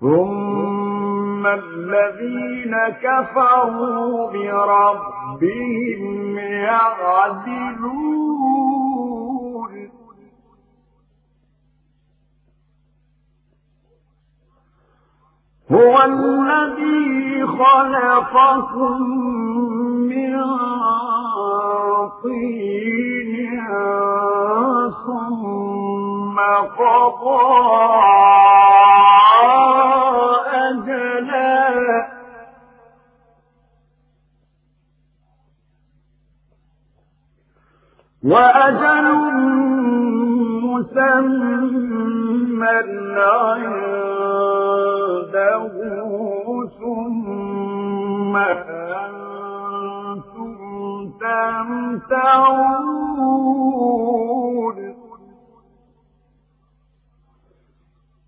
ثم الذين كفروا بربهم يعدلون هو الذي خلقكم من طين ثم قضى وأجل مسمى عنده ثم أنتم تمتعون.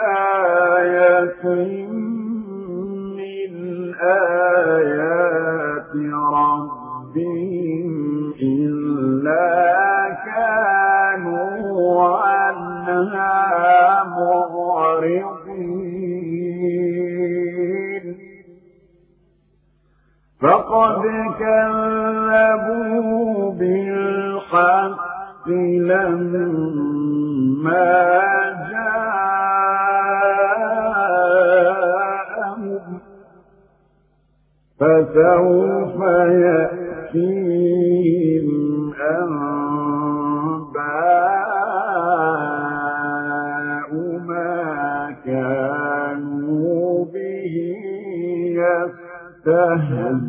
آية من آيات ربهم إلا كانوا عنها معرضين. فقد كذبوا بالحق لما جاءهم فسوف يأتي يأتيهم أنباء ما كانوا به يستهزئون.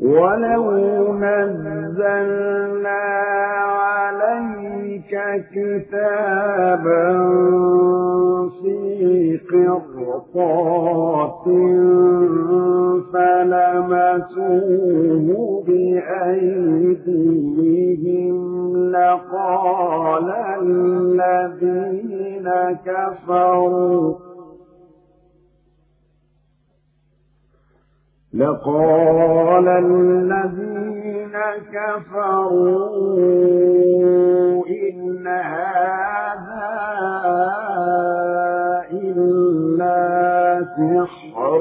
ولو نزل أنزلنا عليك كتابا في قرطات فلمسوه بأيديهم لقال الذين كفروا لقال الذين كفروا إن هذا إلا سحر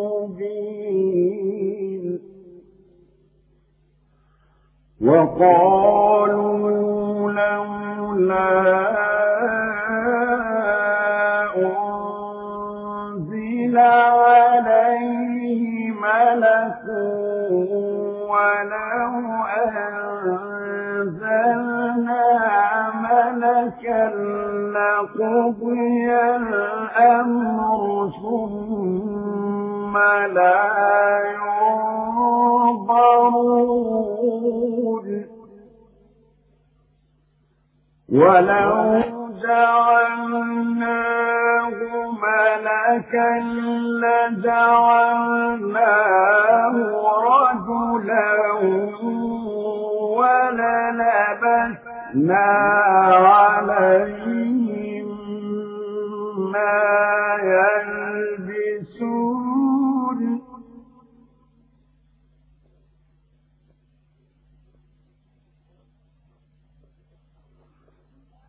مبين. وقالوا لولا ولو أنزلنا ملكا لقضي الأمر ثم لا ولو جعلناه ملكا لجعلناه رجلا وللبسنا عليهم ما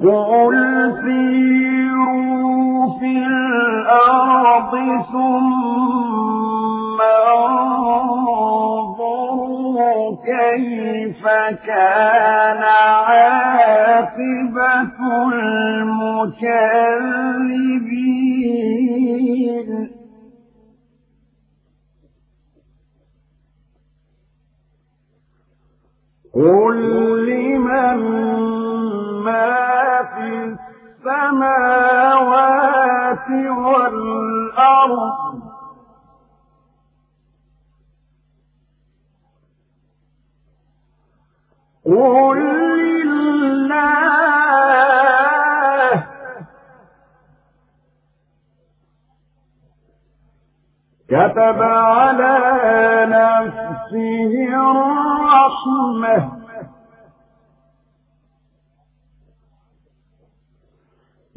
قل سيروا في الأرض ثم انظروا كيف كان عاقبة المكذبين. قل لمن السماوات والأرض. قل لله. كتب على نفسه الرحمه.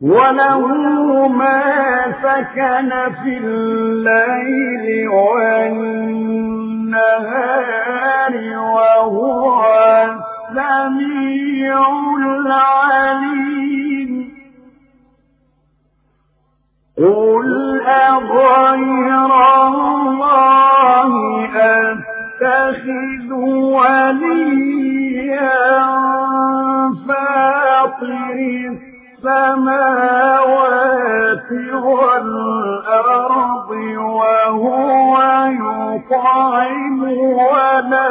وله ما سكن في الليل والنهار وهو السميع العليم قل أغير الله أتخذ وليا فاطر السماوات والأرض وهو يطعم ولا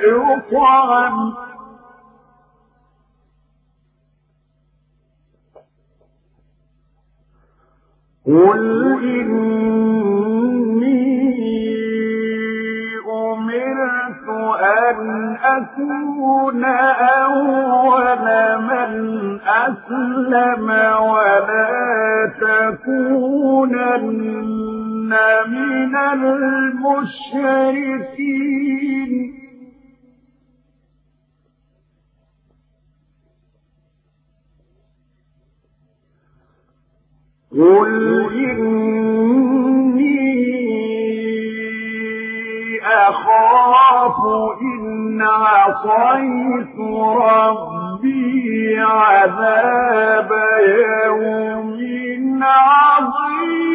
يطعم. قل إني أن أكون أول من أسلم ولا تكونن من المشركين. قل إن عصيت ربي عذاب يوم عظيم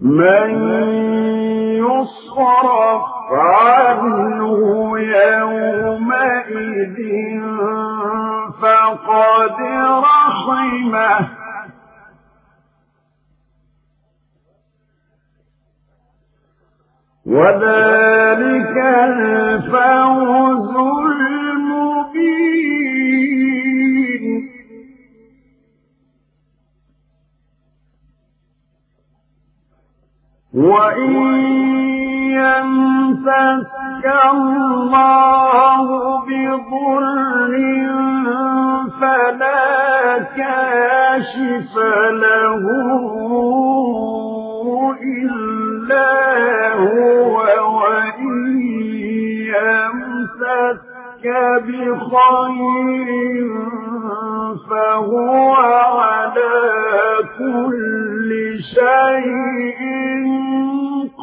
من يصرف عنه يومئذ فقد رحمه. وذلك الفوز المبين. وإن يمسك الله بضر فلا كاشف له إلا هو وإن يمسك بخير فهو على كل شيء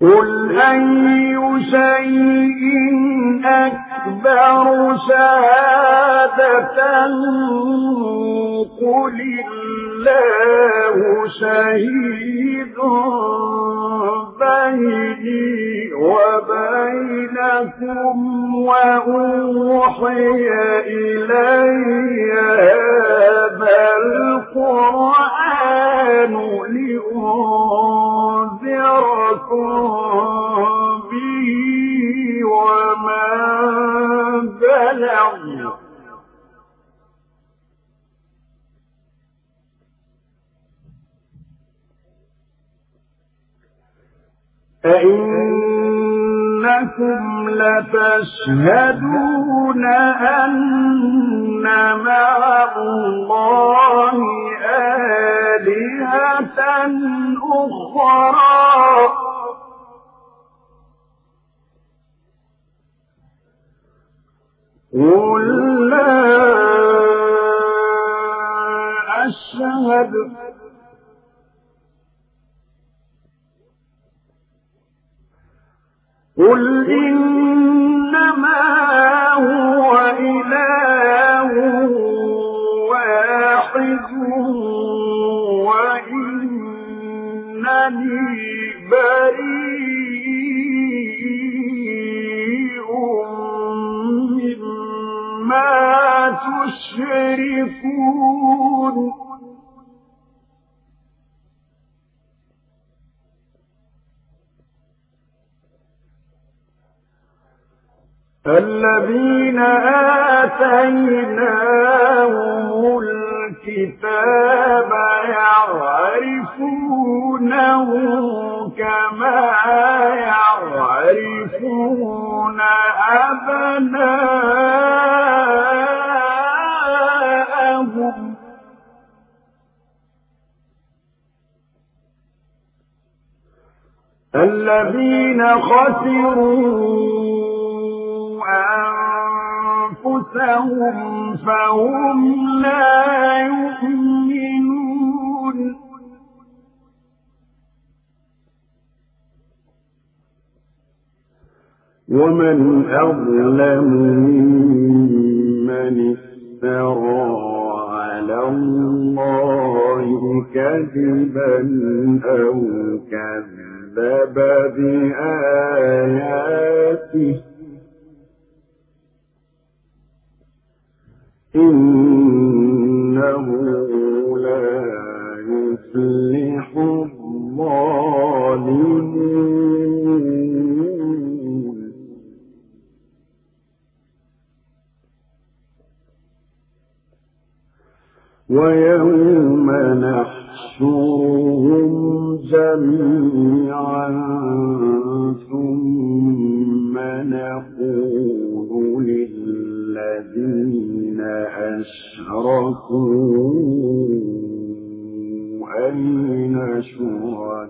قل أي شيء أكبر شهادة قل الله شهيد بيني وبينكم وأوحي إلي هذا القرآن لأنذركم به ومن بلغ أئنكم لتشهدون أن مع الله آلهة أخرى. قل لا أشهد قل إنما هو إله واحد وإنني بريء مما تشركون الذين آتيناهم الكتاب يعرفونه كما يعرفون أبناءهم. الذين خسروا أنفسهم فهم لا يؤمنون. ومن أظلم ممن افترى على الله كذبا أو كذب بآياته. إنه لا يفلح الظالمون. ويوم نحشرهم جميعا ثم نقول للذين أشركوا أين شركاؤكم.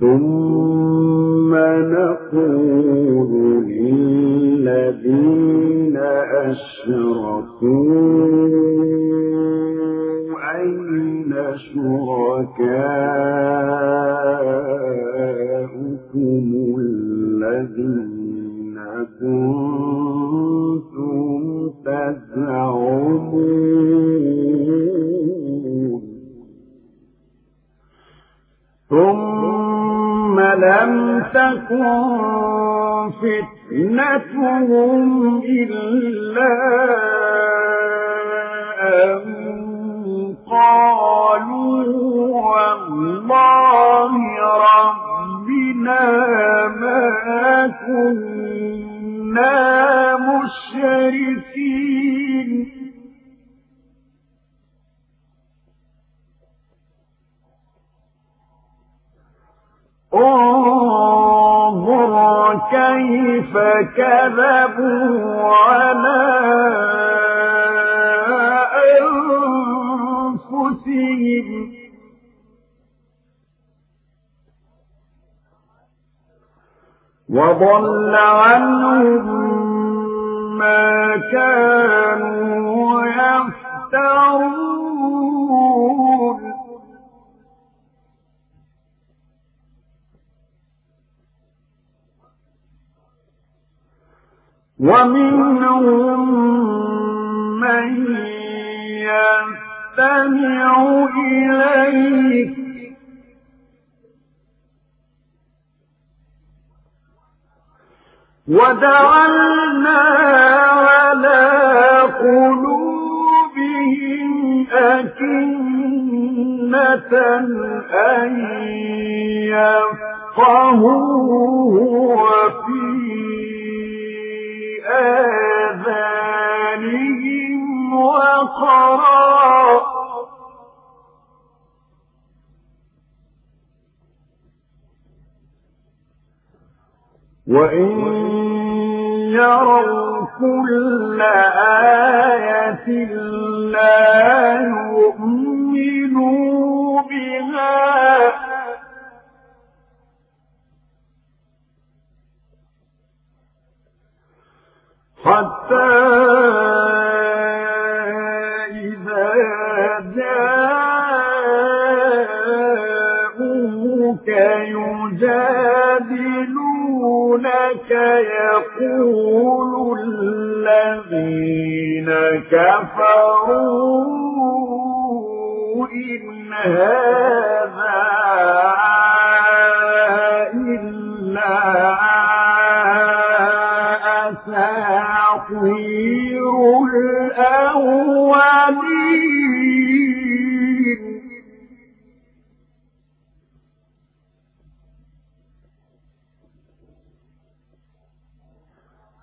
ثم نقول للذين أشركوا أين شركاؤكم؟ تكن فتنتهم إلا أن قالوا والله ربنا كنا مشركين. انظر كيف كذبوا على أنفسهم. وضل عنهم ما كانوا يفترون. ومنهم من يستمع إليك وجعلنا على قلوبهم أكنة أن يفقهوه وفي آذانهم وقرا وإن يروا كل آية لا يؤمنوا بها حتى جاءوك يجادلونك يقول الذين كفروا إن هذا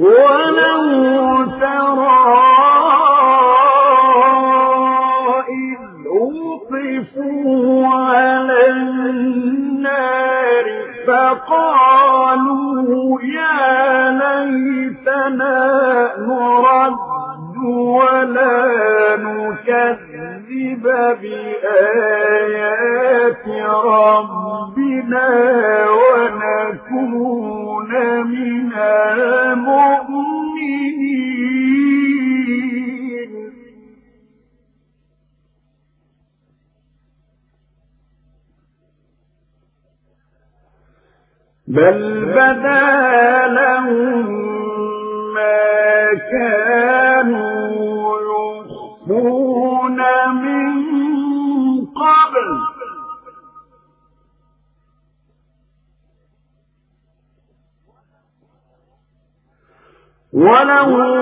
ولو على النار فقالوا يا ليتنا نرد ولا نكذب بآيات ربنا ونكون بل بدا لهم ولو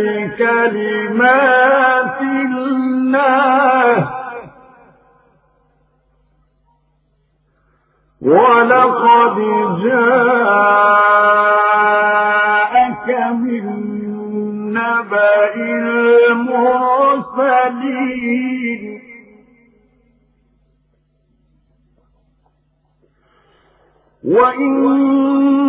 لكلمات الله ولقد جاءك من نبأ المرسلين. وإن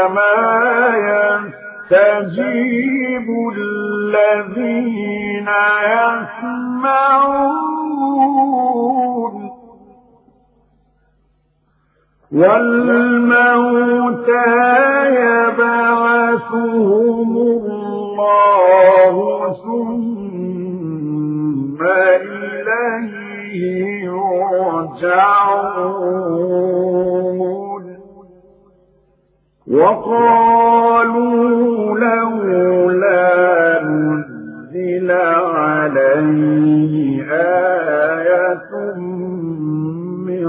إنما يستجيب الذين يسمعون. والموتى يبعثهم الله ثم إليه يرجعون. وقالوا لولا نزل عليه آية من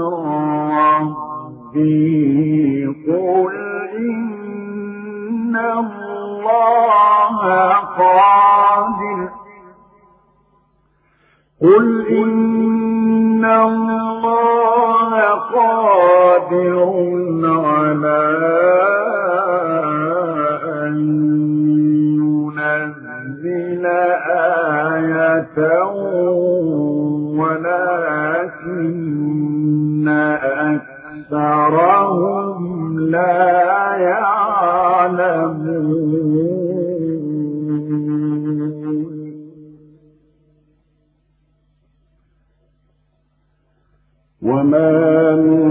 ربه. قل إن الله قادر. قل إن الله قادر على ولكن أكثرهم لا يعلمون وما من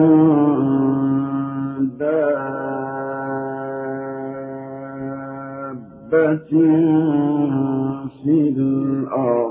دابة في الأرض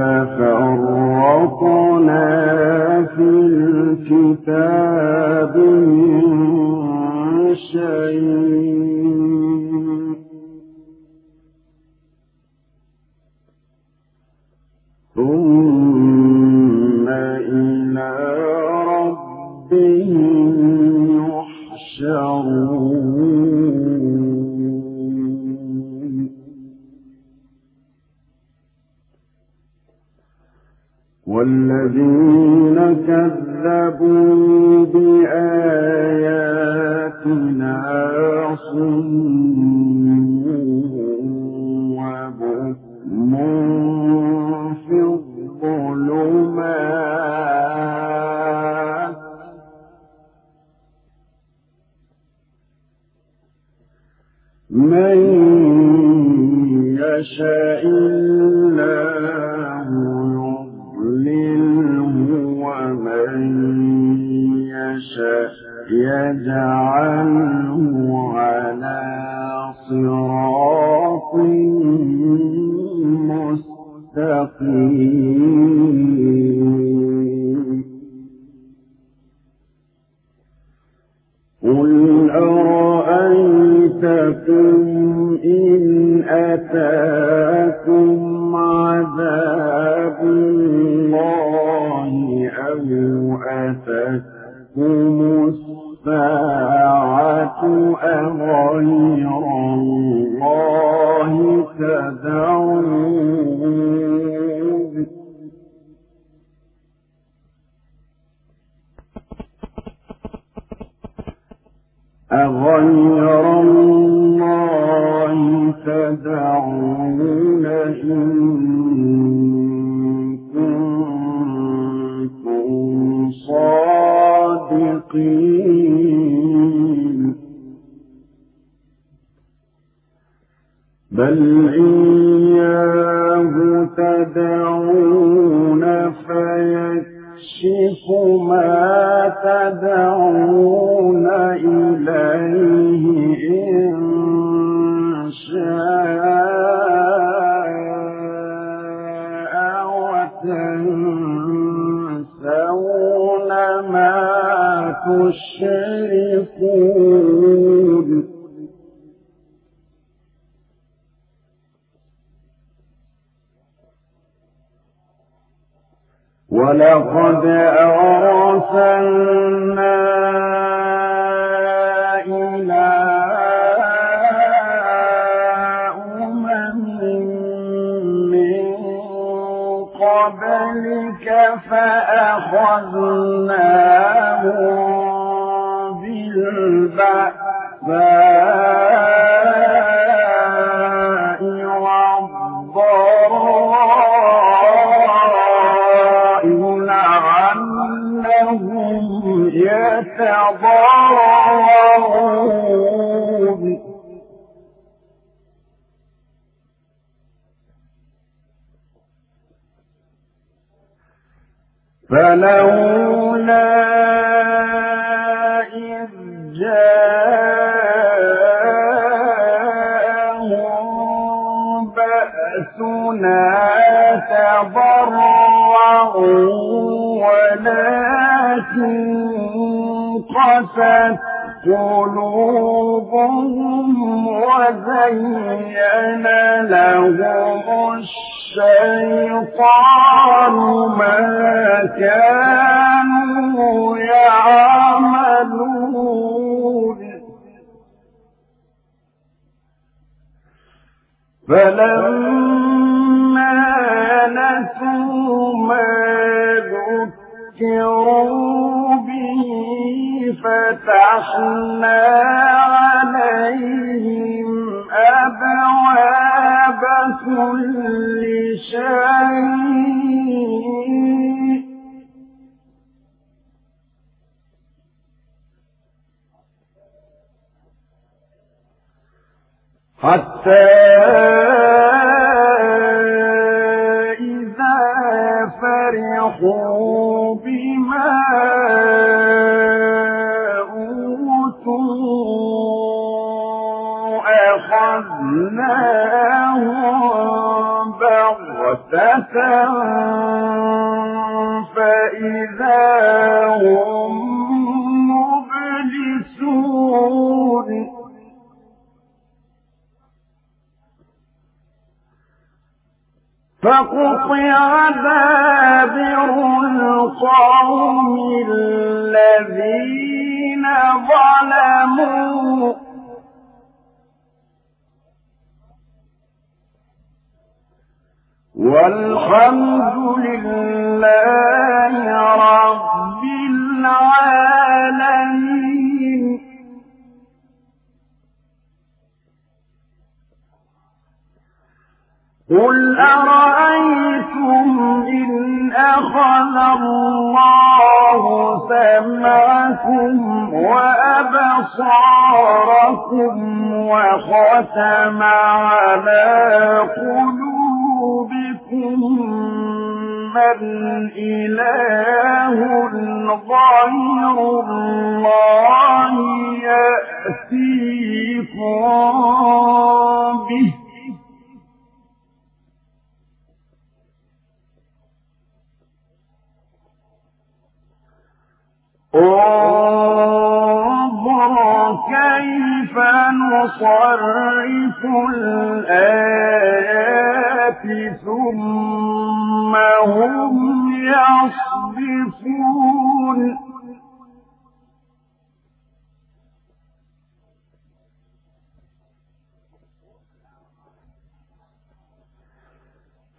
الكتاب من شيء. ثم إلى ربهم يحشرون. والذين كذبوا بآياتنا يجعله على صراط مستقيم. قل أرأيتكم إن أتاكم عذاب الله أو أتتكم الساعة أغير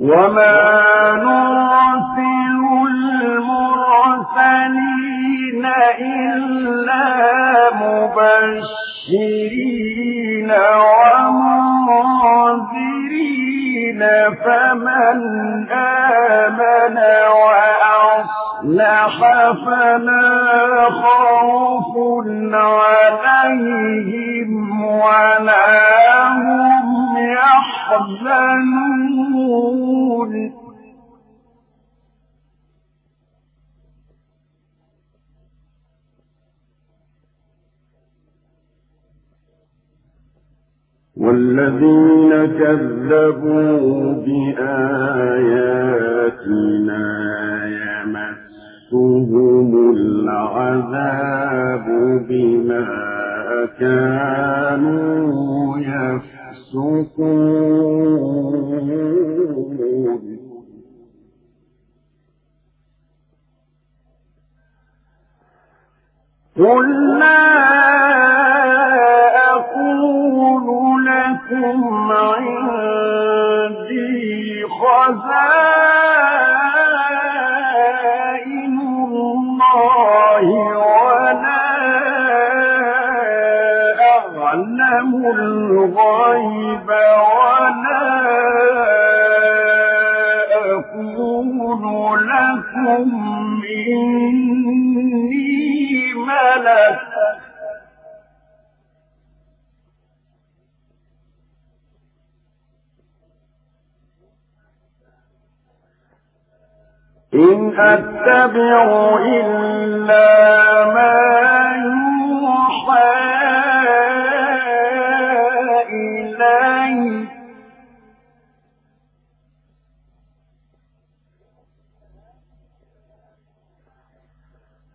وما نرسل المرسلين إلا مبشرين ومنذرين فمن آمن وأصلح فلا خوف عليهم ولا هم يحزنون والذين كذبوا بآياتنا يمسهم العذاب بما كانوا يفسقون قل لا أقول لكم عندي خزائن الغيب ولا أقول لكم إني ملك. إن أتبع إلا ما يوحى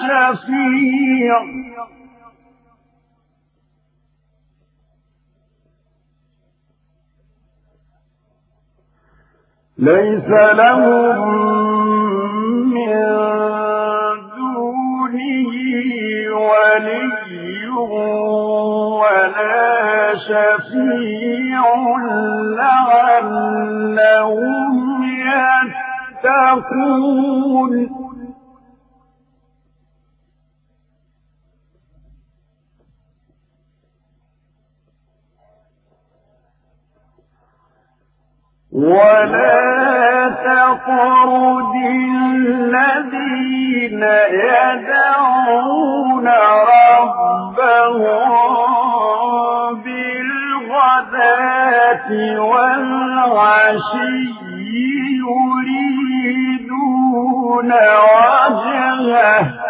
شفيع ليس لهم من دونه ولي ولا شفيع لعلهم يتقون. ولا تطرد الذين يدعون ربهم بالغداة والعشي يريدون وجهه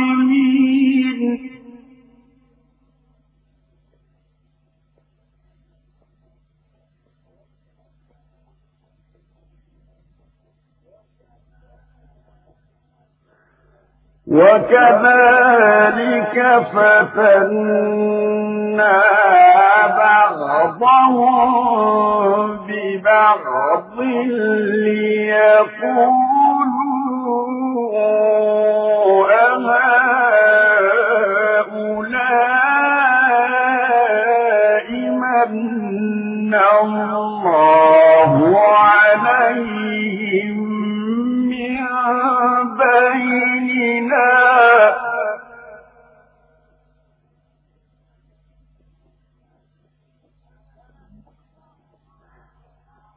وكذلك فتنا بعضهم ببعض ليقولوا أهؤلاء من الله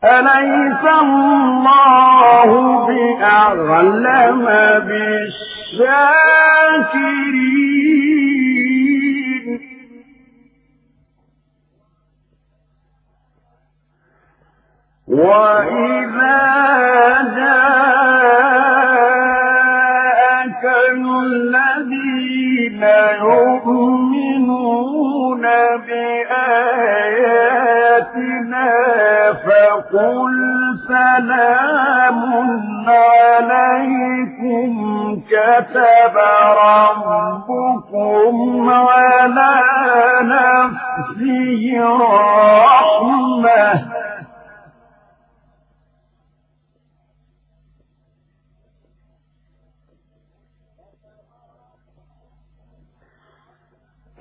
أليس الله بأعلم بالشاكرين؟ وإذا جاءك الذين يؤمنون بآياتنا فقل سلام عليكم كتب ربكم على نفسه رحمه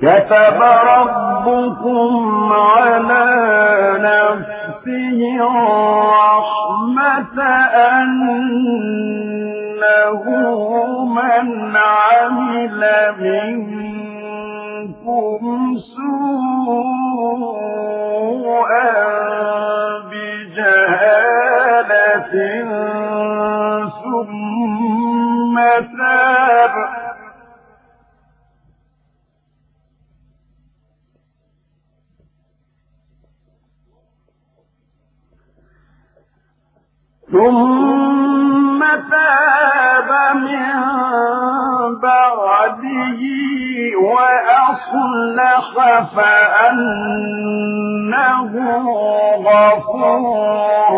كتب ربكم على نفسه الرحمة أنه من عمل منكم سوءا بجهالة ثم تاب. ثم تاب من بعده وأصلح فأنه غفور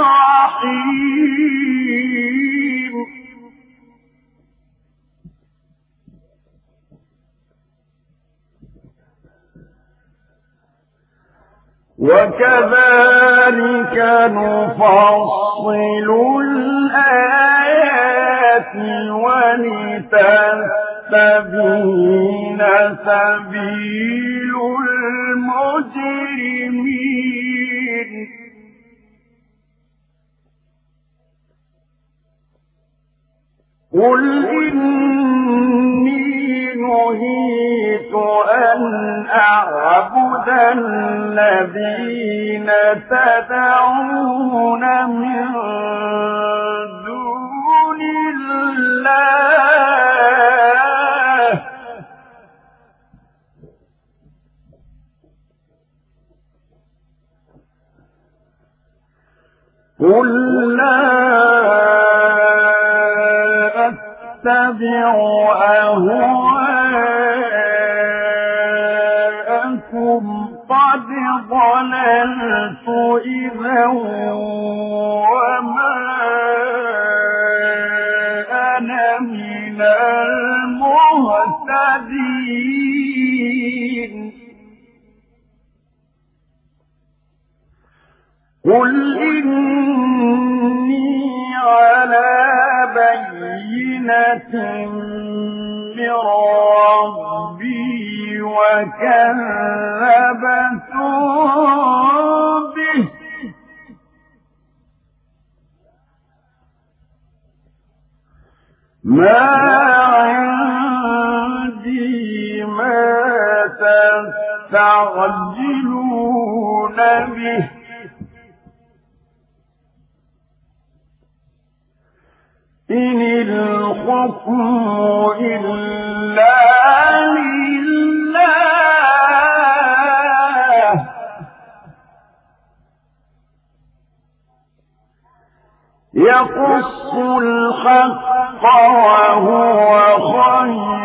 رحيم. وكذلك نفصل الآيات ولتستبين سبيل المجرمين. قل إني نهيت أن أعبد الذين تدعون من دون الله. قل لا تتبعوا أهواءكم قد ضللت إذا وما أنا من المهتدين. قل إني على بيت بينة من ربي وكذبتم به ما عندي ما تستعجلون به إن الحكم إلا لله. يقص الحق وهو خير.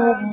لكم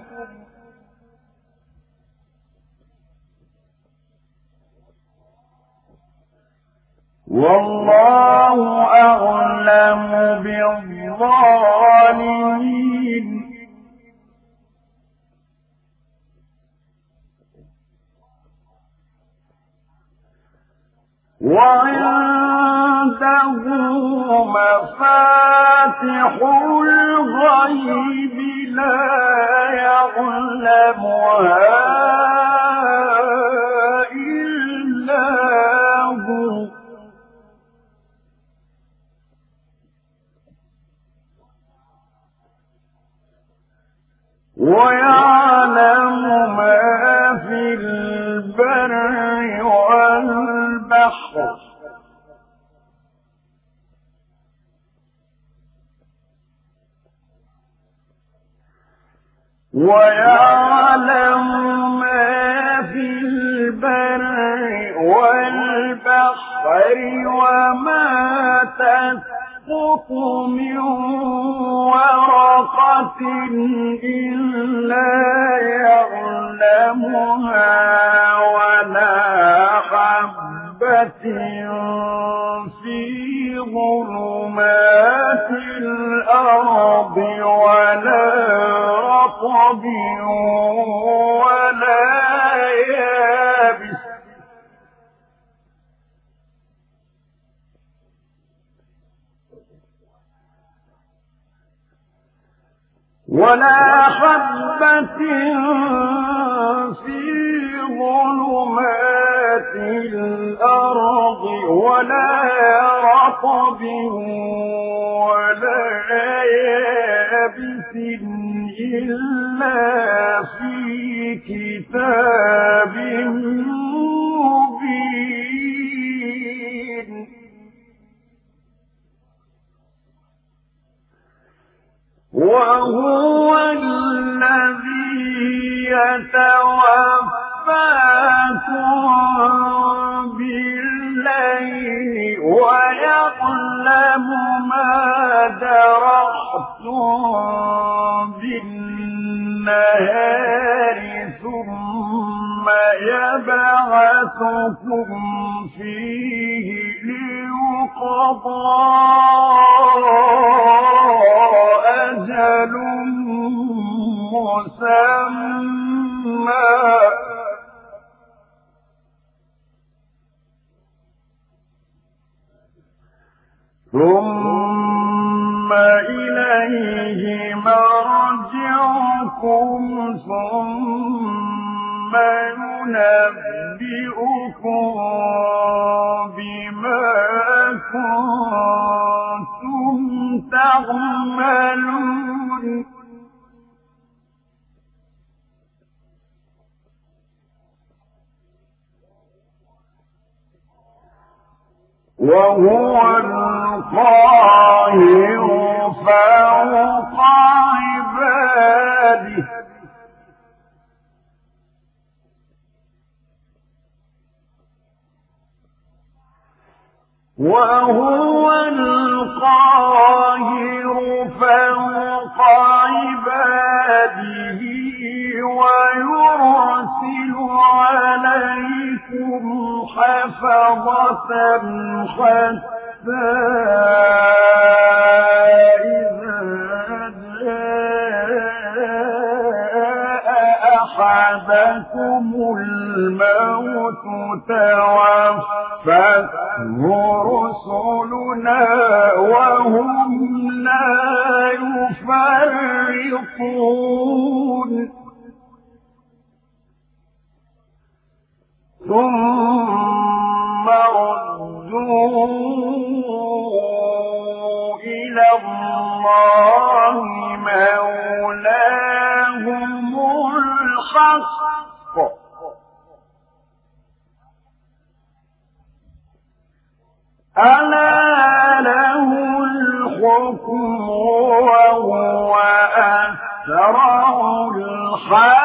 ألا له الحكم وهو أسرع الحاكم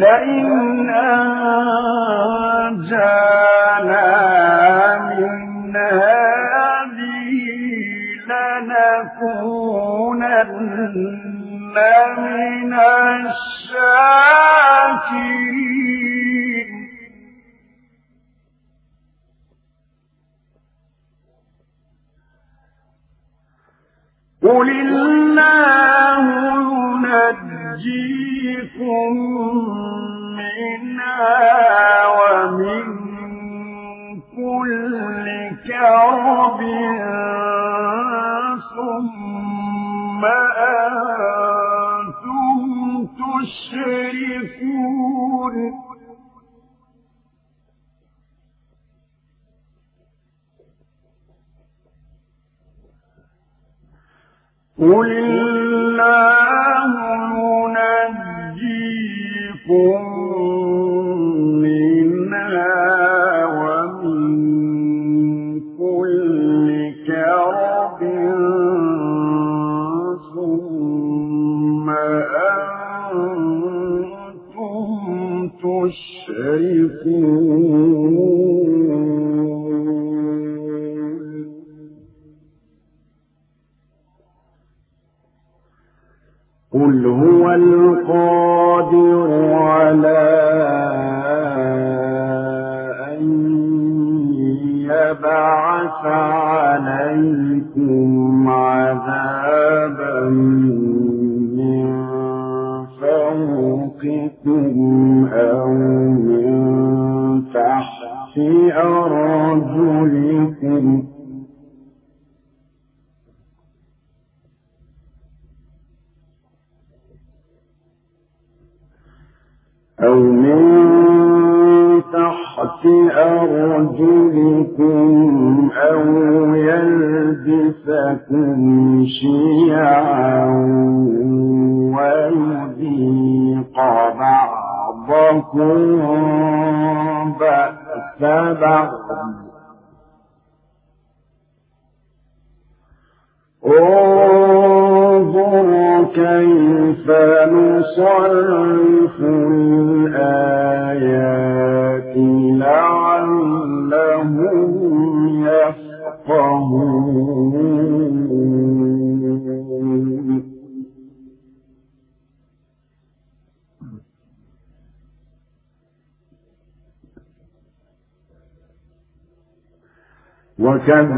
لئن لنكونن من الشاكرين. قل الله قل لكم انظر كيف نصرف الآيات لعلهم يفقهون. وكذلك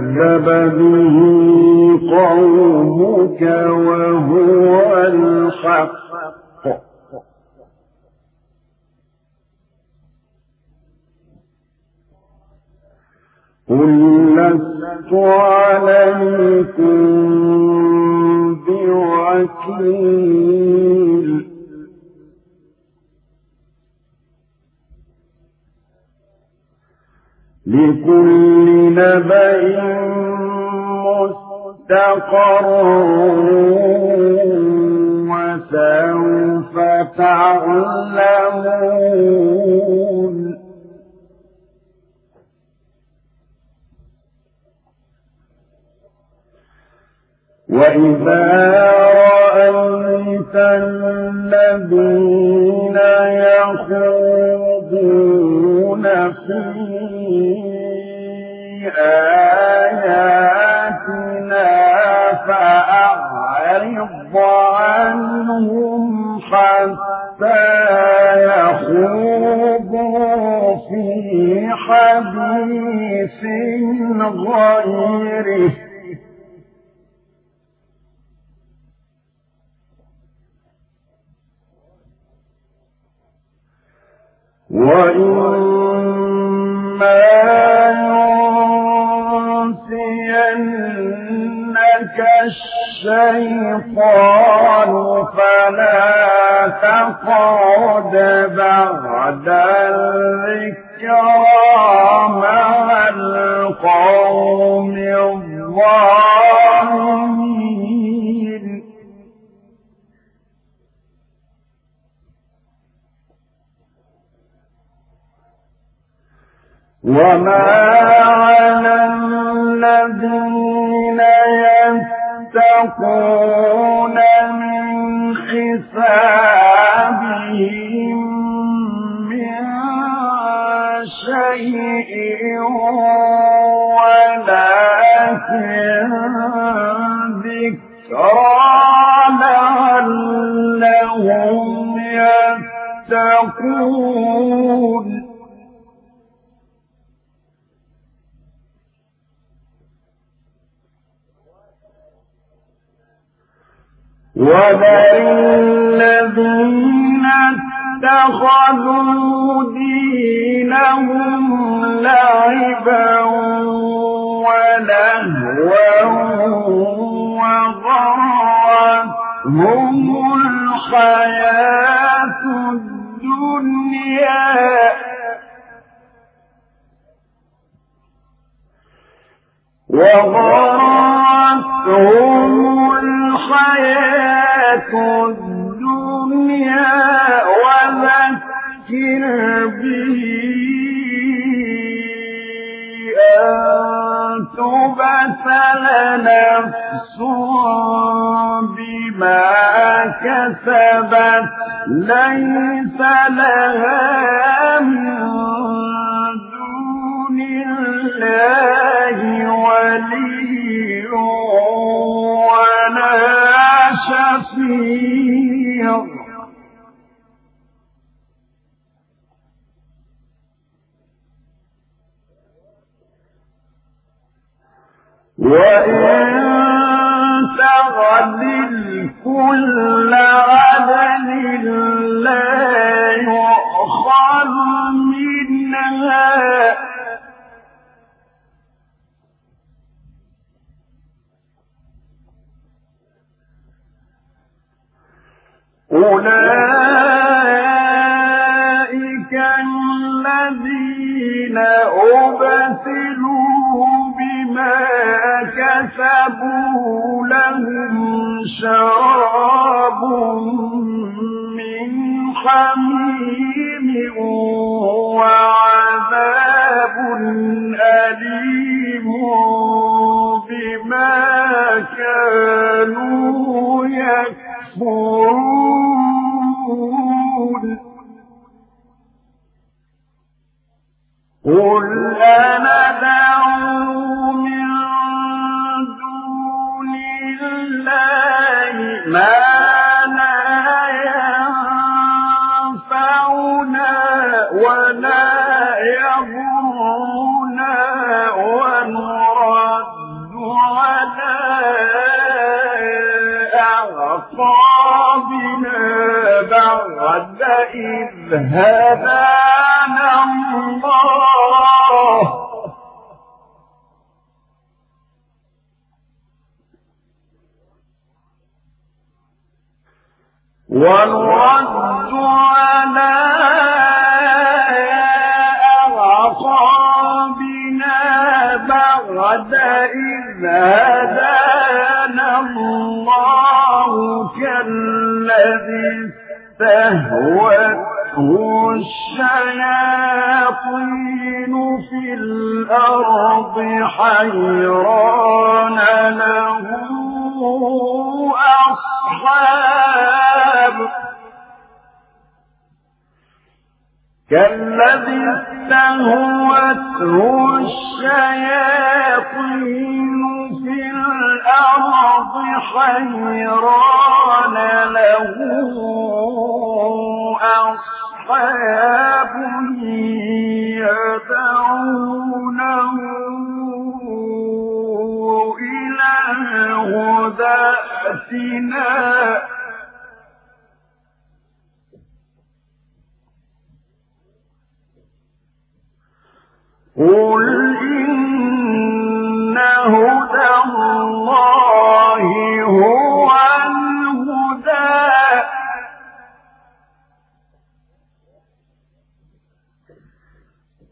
ينسينك الشيطان فلا تقعد بعد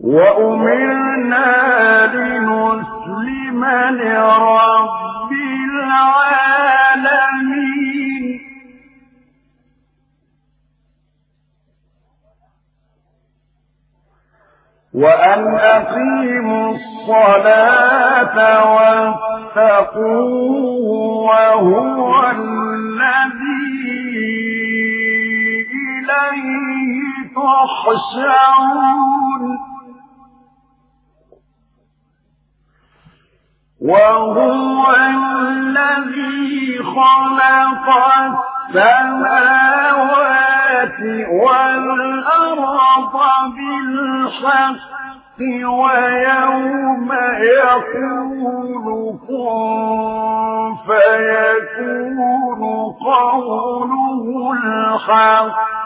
وأمرنا لنسلم لرب العالمين. وأن أقيموا الصلاة واتقوا وهو الذي إليه تحشرون. وهو الذي خلق السماوات والأرض بالحق ويوم يقول كن فيكون قوله الحق.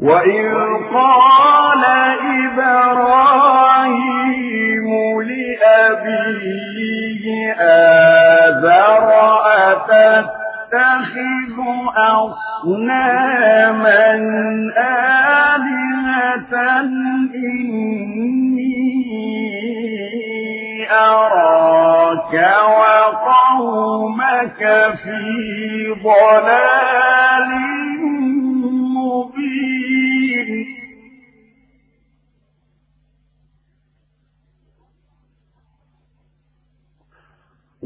وإذ قال إبراهيم لأبيه آذر أتتخذ أصناما آلهة إني أراك وقومك في ضلال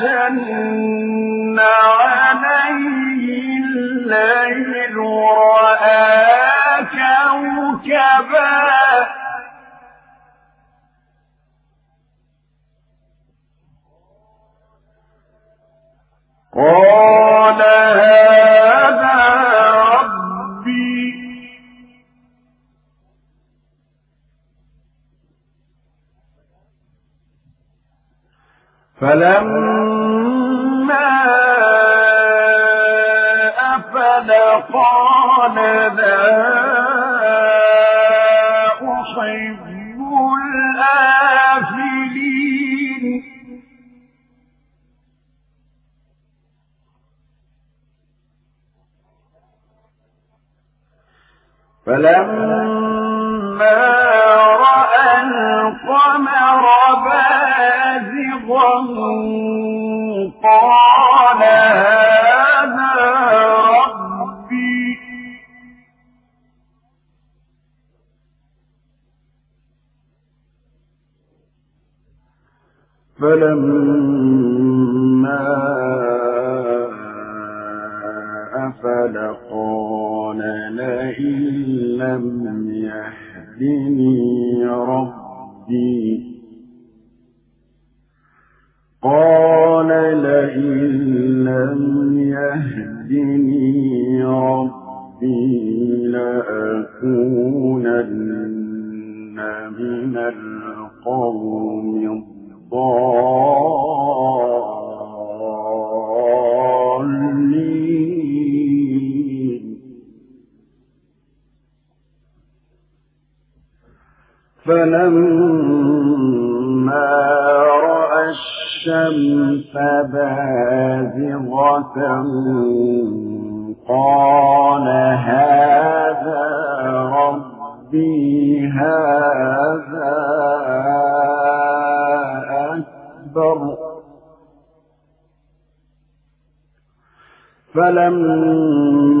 جن عليه الليل كوكبا قال فلما أفل قال لا أحب الآفلين. فلما رأى القمر نحوه قال هذا ربي فلما أفل قال لئن لم يهدني ربي قال لئن لم يهدني ربي لأكونن من القوم الضالين. فلما رأى الشمس بازغة قال هذا ربي هذا أكبر. فلما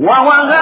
ووهبنا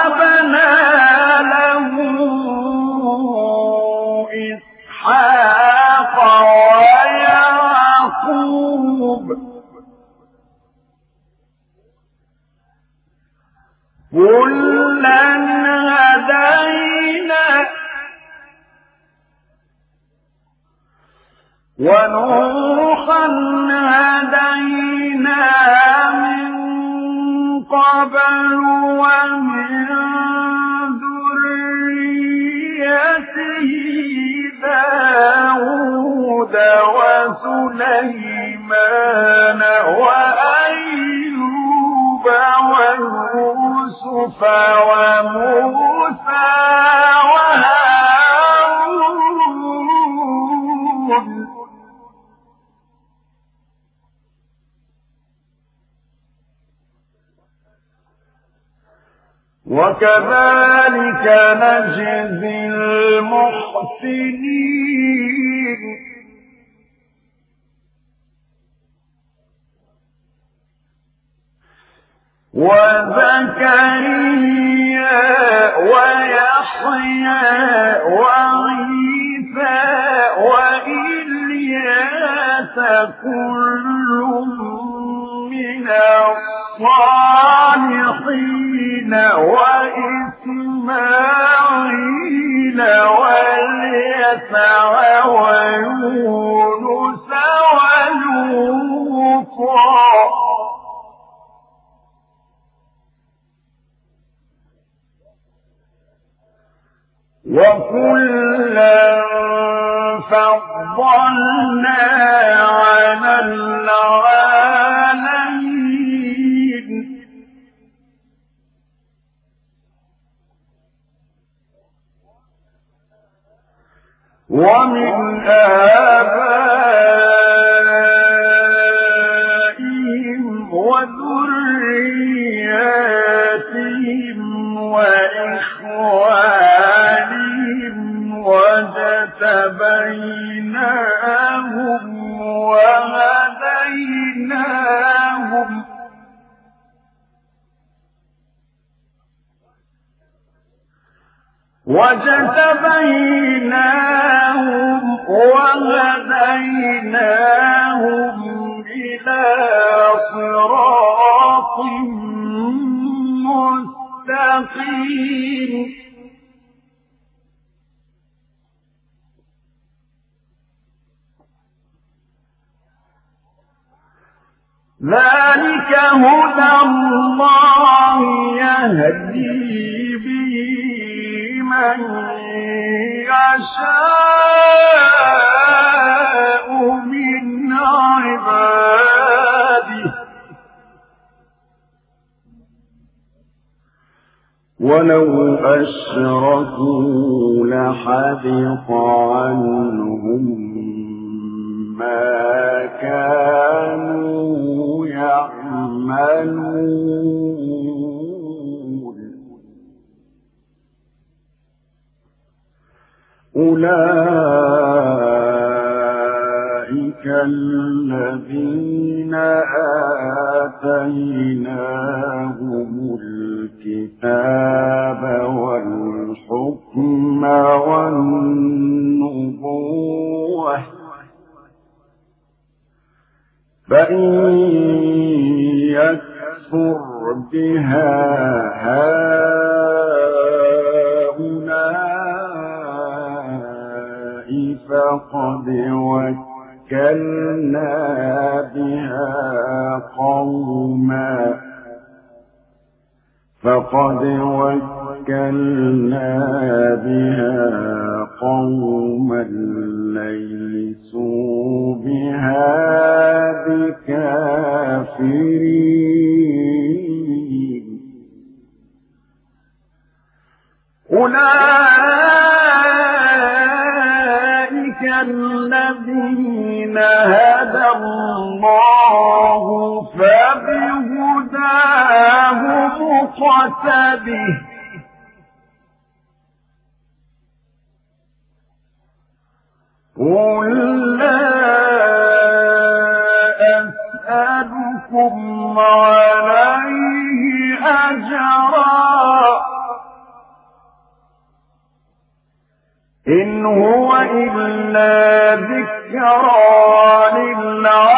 إن هو إلا ذكرى للعالمين.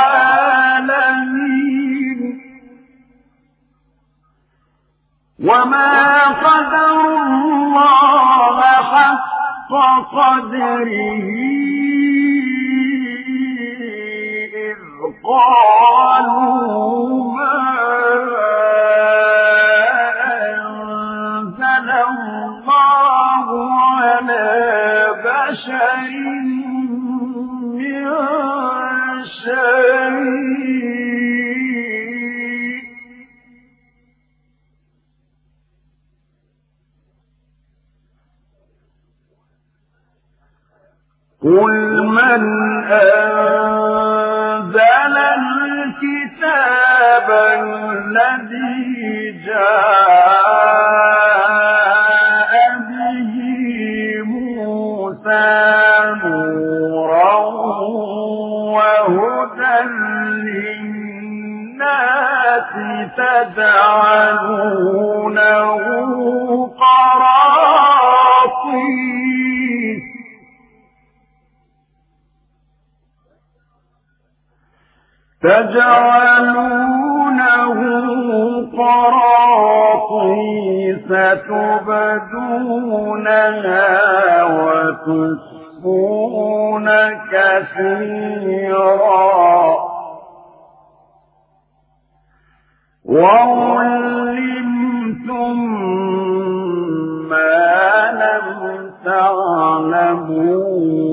وما قدر الله حق قدره قالوا قل من أنزل الكتاب الذي جاء به موسى نورا وهدى للناس تجعلونه تجعلونه قراطيس تبدونها وتسفون كثيرا. وعلمتم ما لم تعلموا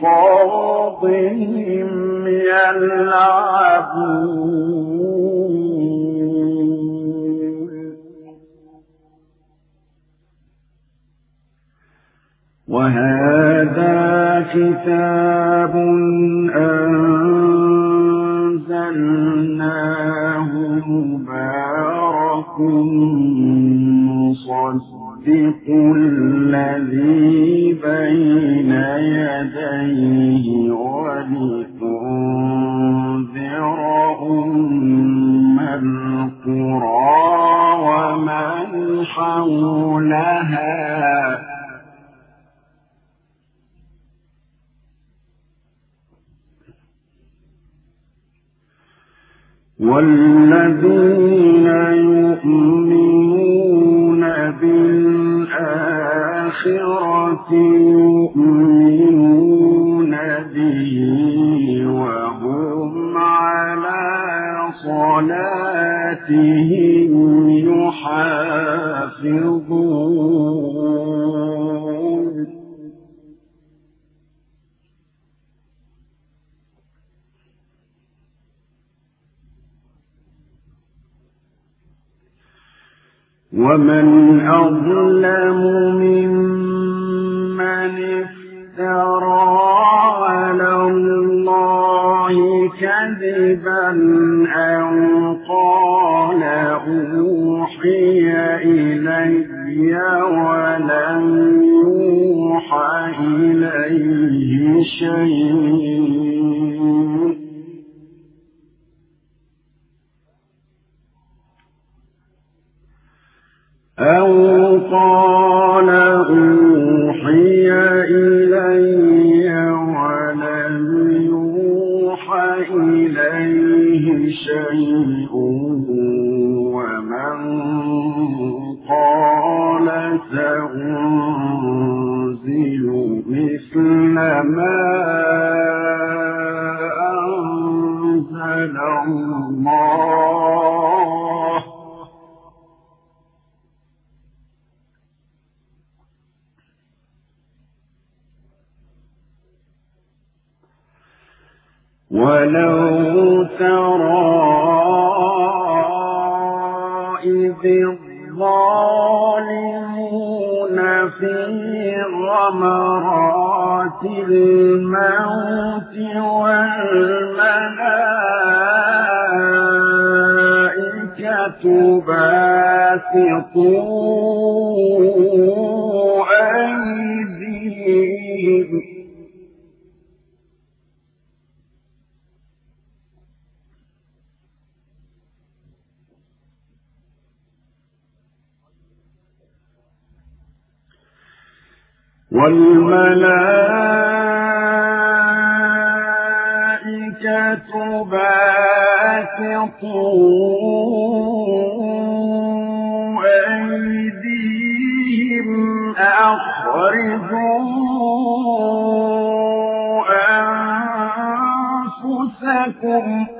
خوضهم يلعبون. وهذا كتاب أنزلناه مبارك مصدق الذي بين يديه ولتنذر أم القرى ومن حولها. والذين يؤمنون بالآخرة يؤمنون به وهم على صلاتهم يحافظون. ومن أظلم ممن افترى على الله كذبا أو قال أوحي إلي ولم يوحى إليه شيء أو قال أوحي إلي ولم يوحى إليه شيء ومن قال سأنزل مثل ما ولو ترى إذ الظالمون في غمرات الموت والملائكة باسطوا أيديهم والملائكة باسطوا أيديهم أخرجوا أنفسكم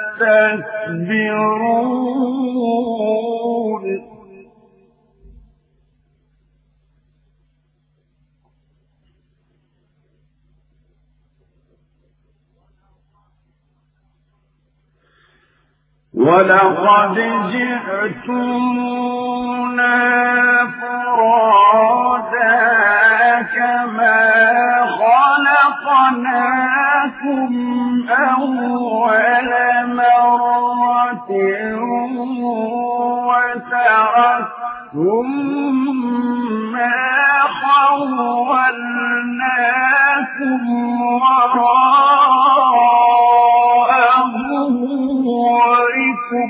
تستكبرون ولقد جئتمونا فرادا كما خلقناكم أول مرة وتركتم ما خولناكم وراء ظهوركم.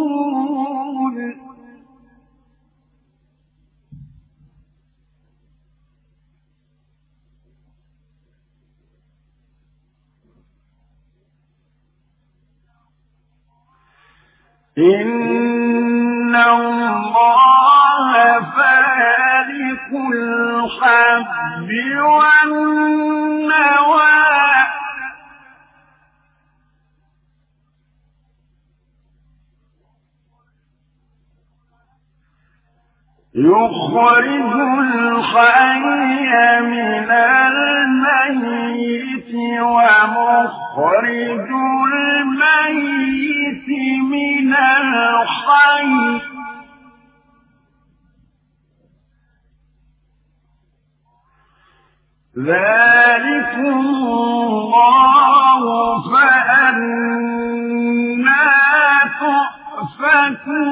إن الله فالق الحب والنوى يخرج الحي من الميت ومخرج الميت من الحي. ذلكم الله فأنا تؤفكون.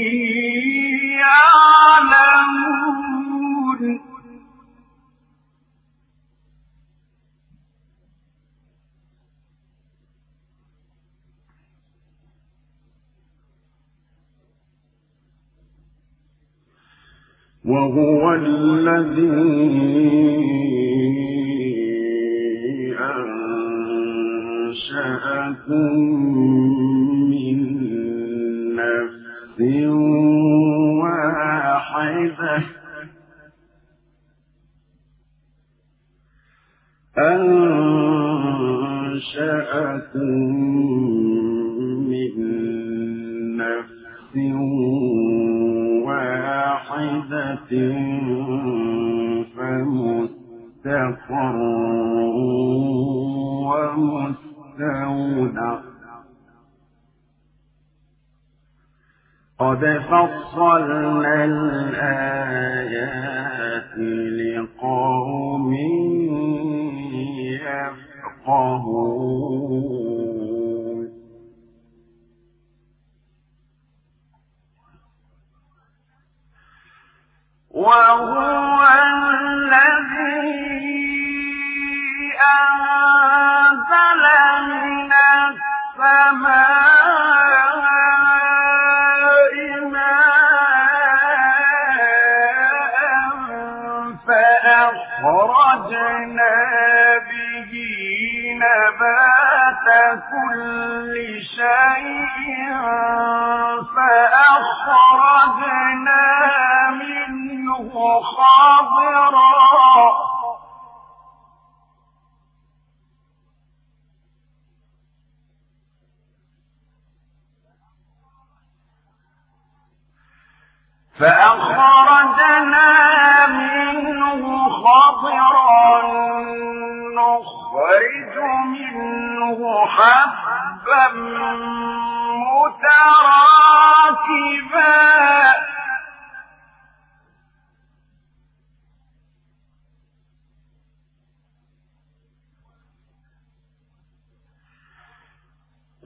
وهو الذي أنشأكم من نفس واحدة. أنشأكم فمستقر ومستودع. قد فصلنا الآيات لقوم يفقهون. وهو الذي أنزل من السماء أخرجنا به نبات كل شيء فأخرجنا خضرا فأخرجنا منه خضرا نخرج منه حبا متراكبا.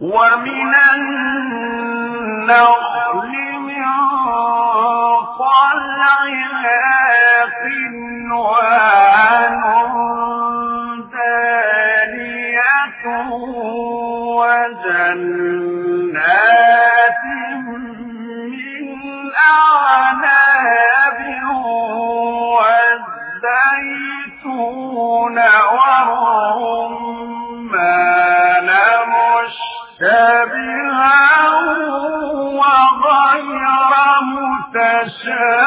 ومن النخل متشابه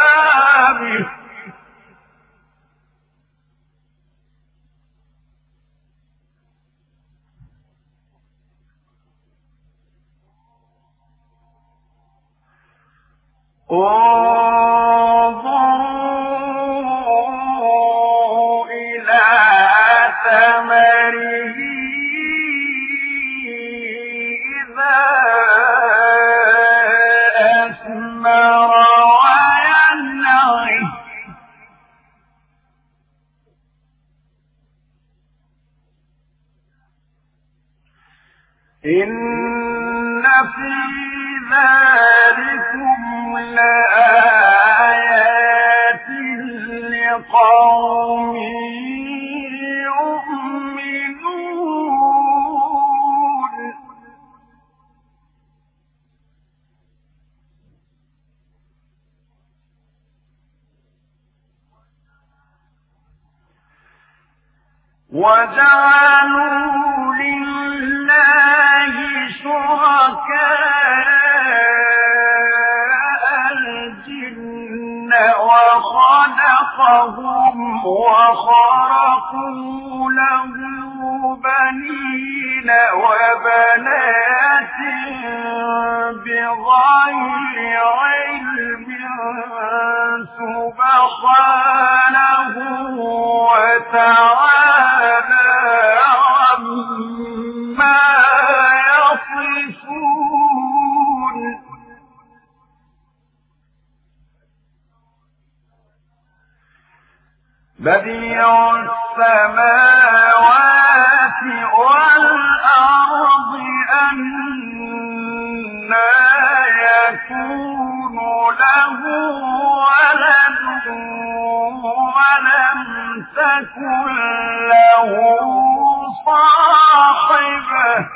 خلقهم وخرقوا له بنين وبنات بغير علم سبحانه وتعالى بديع السماوات والأرض أنا يكون له ولد ولم تكن له صاحبة.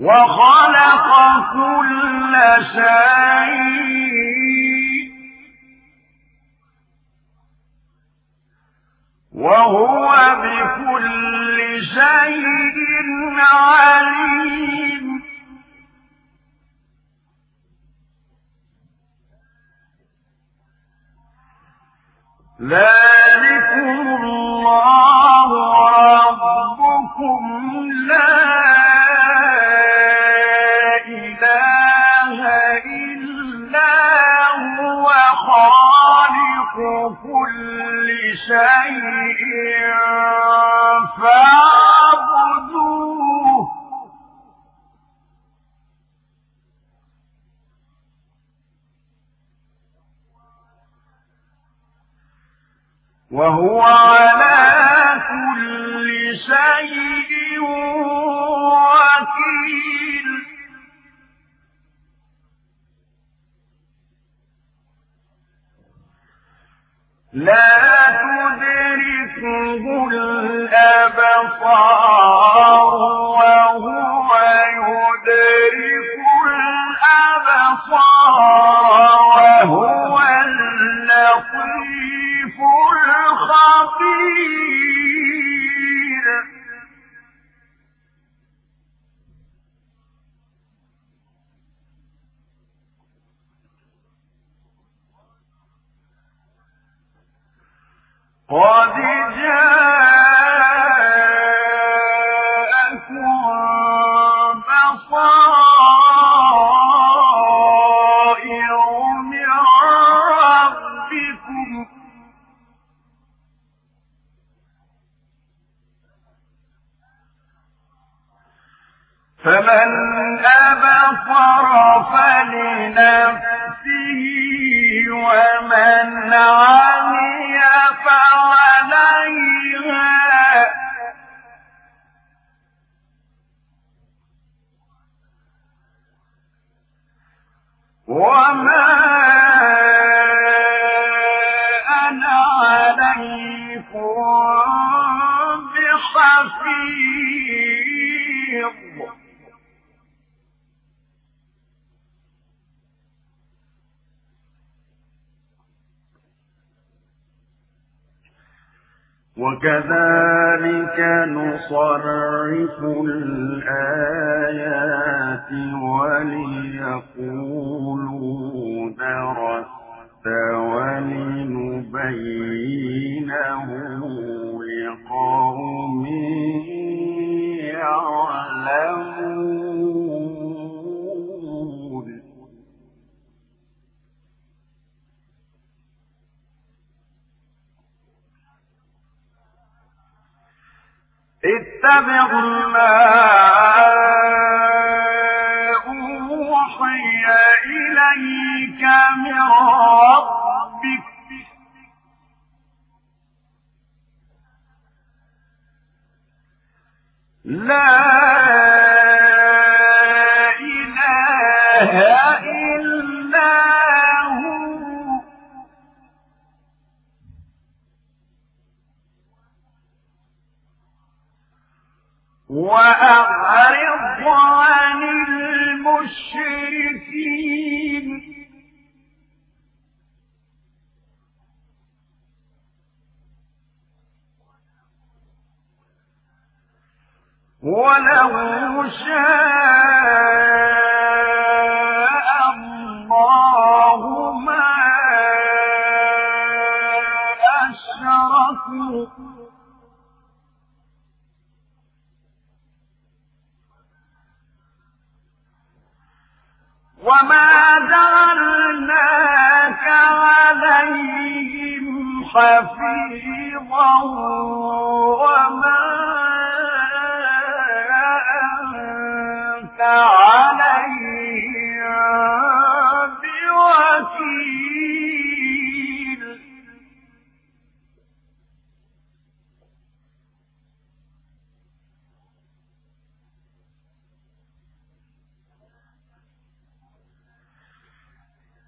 وخلق كل شيء وهو بكل شيء عليم. لا وكذلك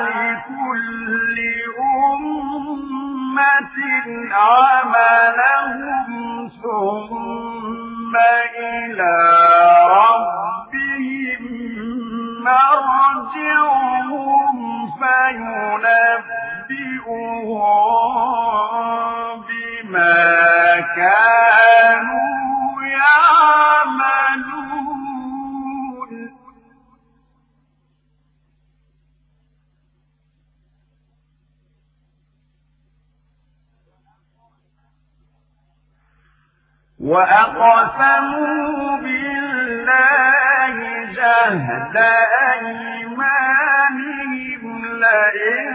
لكل أمة عملهم ثم إلى ربهم مرجعهم فينبئهم بما كانوا وأقسموا بالله جهد أيمانهم لئن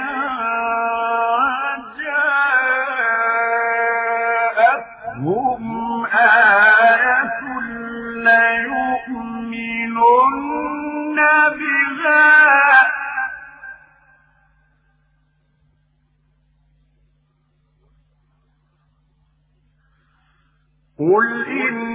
قل إنما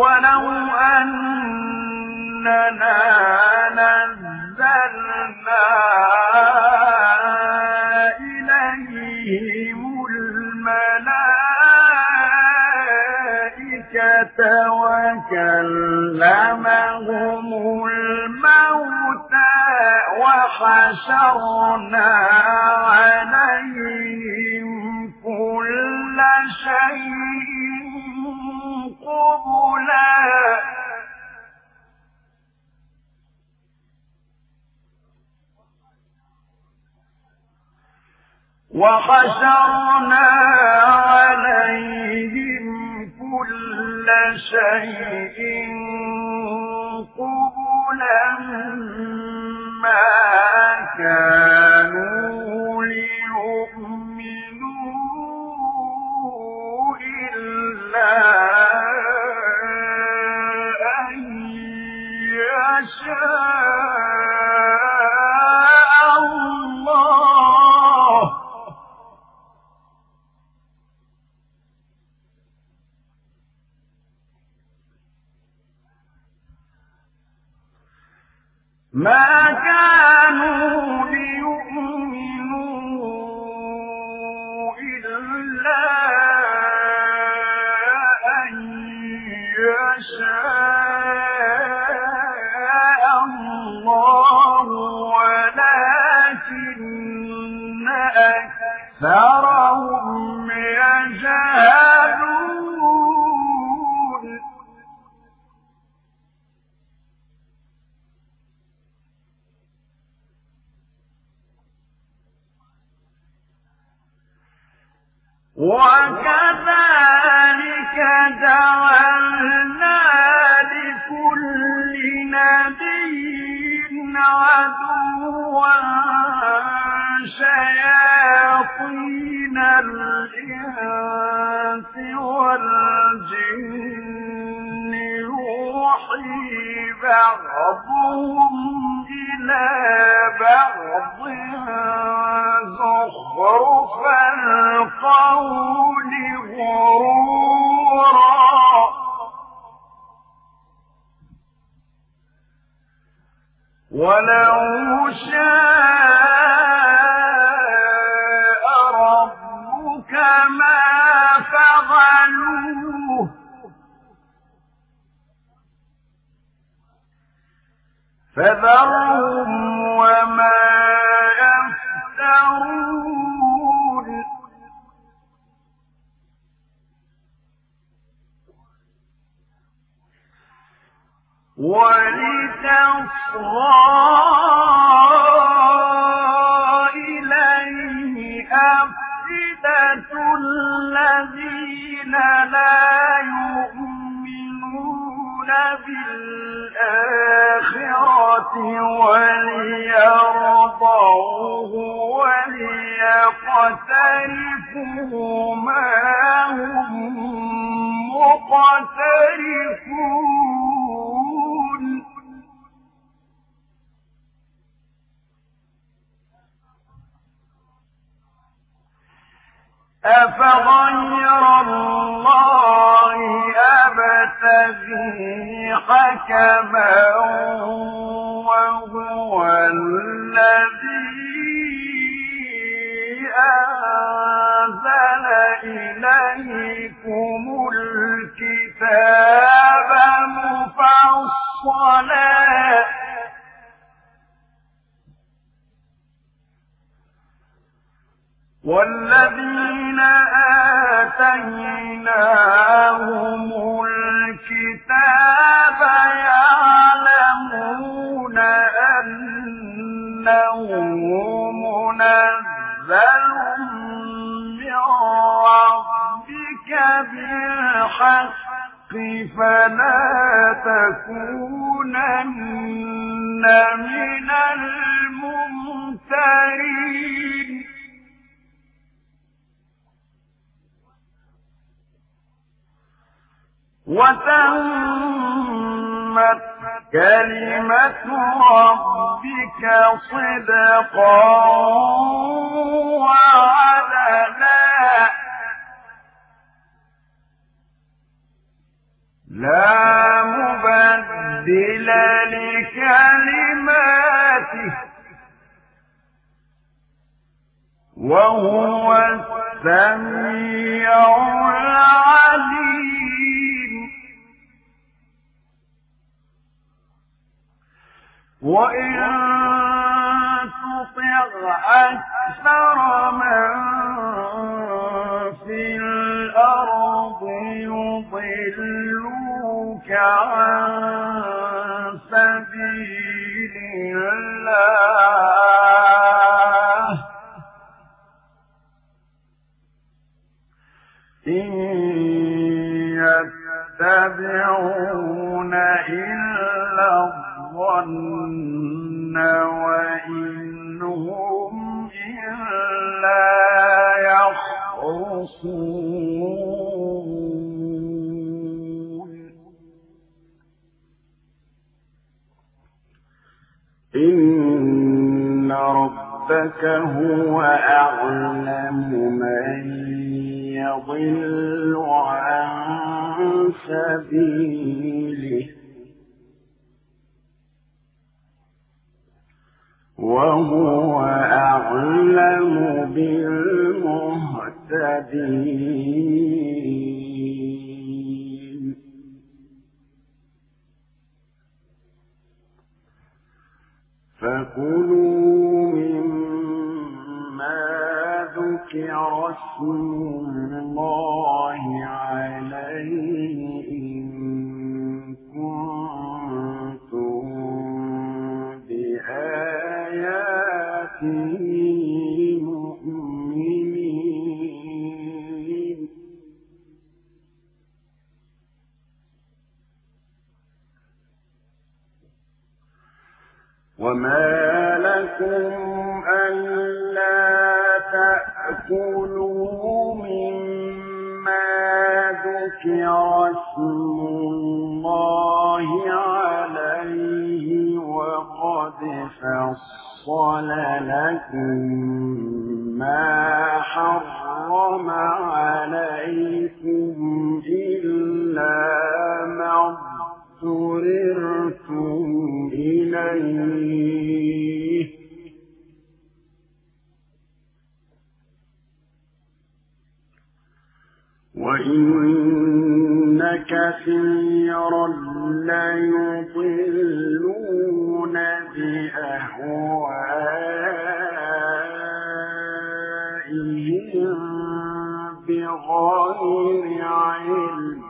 ولو أننا نزلنا إليهم الملائكة وكلمهم الموتى وحشرنا عليهم وحشرنا عليهم كل شيء قبلا ما كانوا ما شياطين الإنس والجن يوحي بعضهم وقد فصل لكم ما حرم عليكم إلا ما اضطررتم إليه. وإن كثيرا ليضلون بأهوائهم بغير علم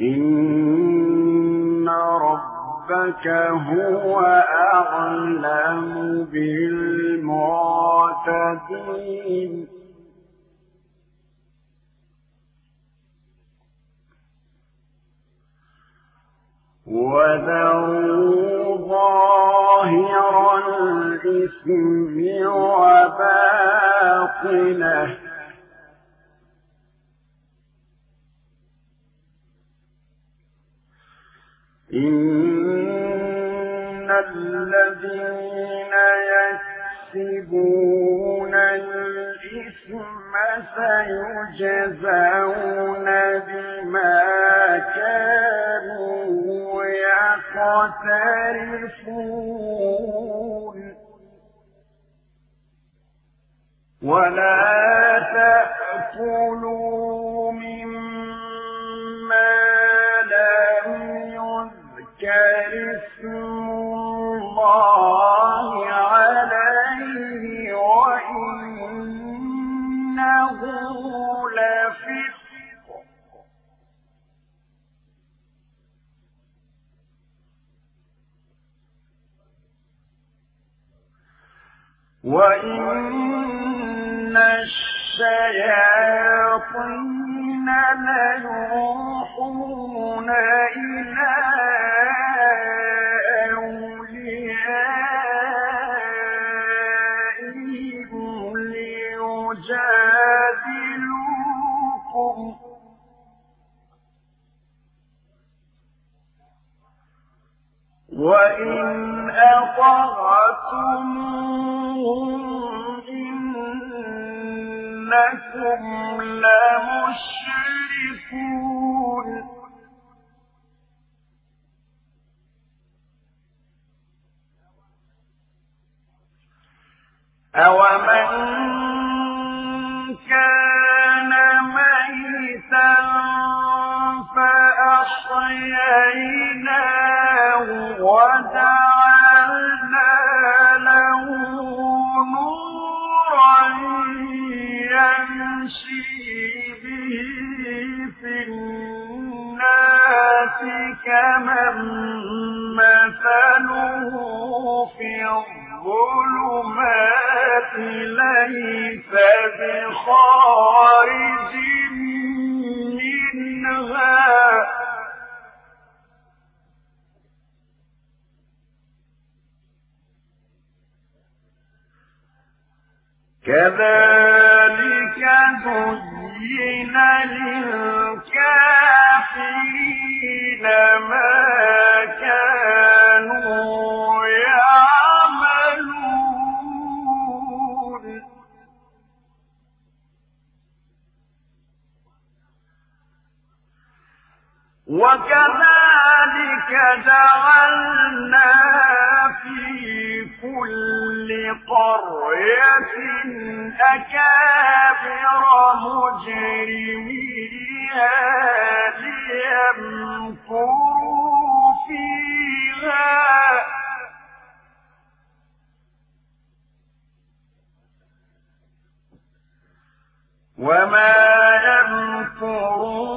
إن ربك هو أعلم بالمعتدين وذروا ظاهر الإثم وباطنه. إن الذين يكسبون الإثم سيجزون بما كانوا يقترفون ولا تأكلوا مما لم يذكر اسم الله عليه وإنه لفسق وإن الشياطين ليوحون إلى أوليائهم ليجادلوكم وإن إنكم لمشركون. أومن كان ميتا وجعلنا ربك من مثله في الظلمات ليس بخارج منها. كذلك زين للكافرين وكذلك جعلنا في كل قرية أكابر مجرميها فيها. وما يمكرون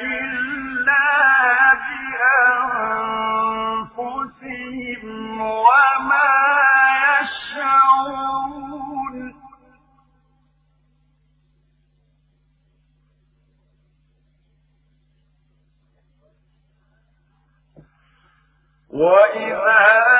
إلا بأنفسهم وما وإذا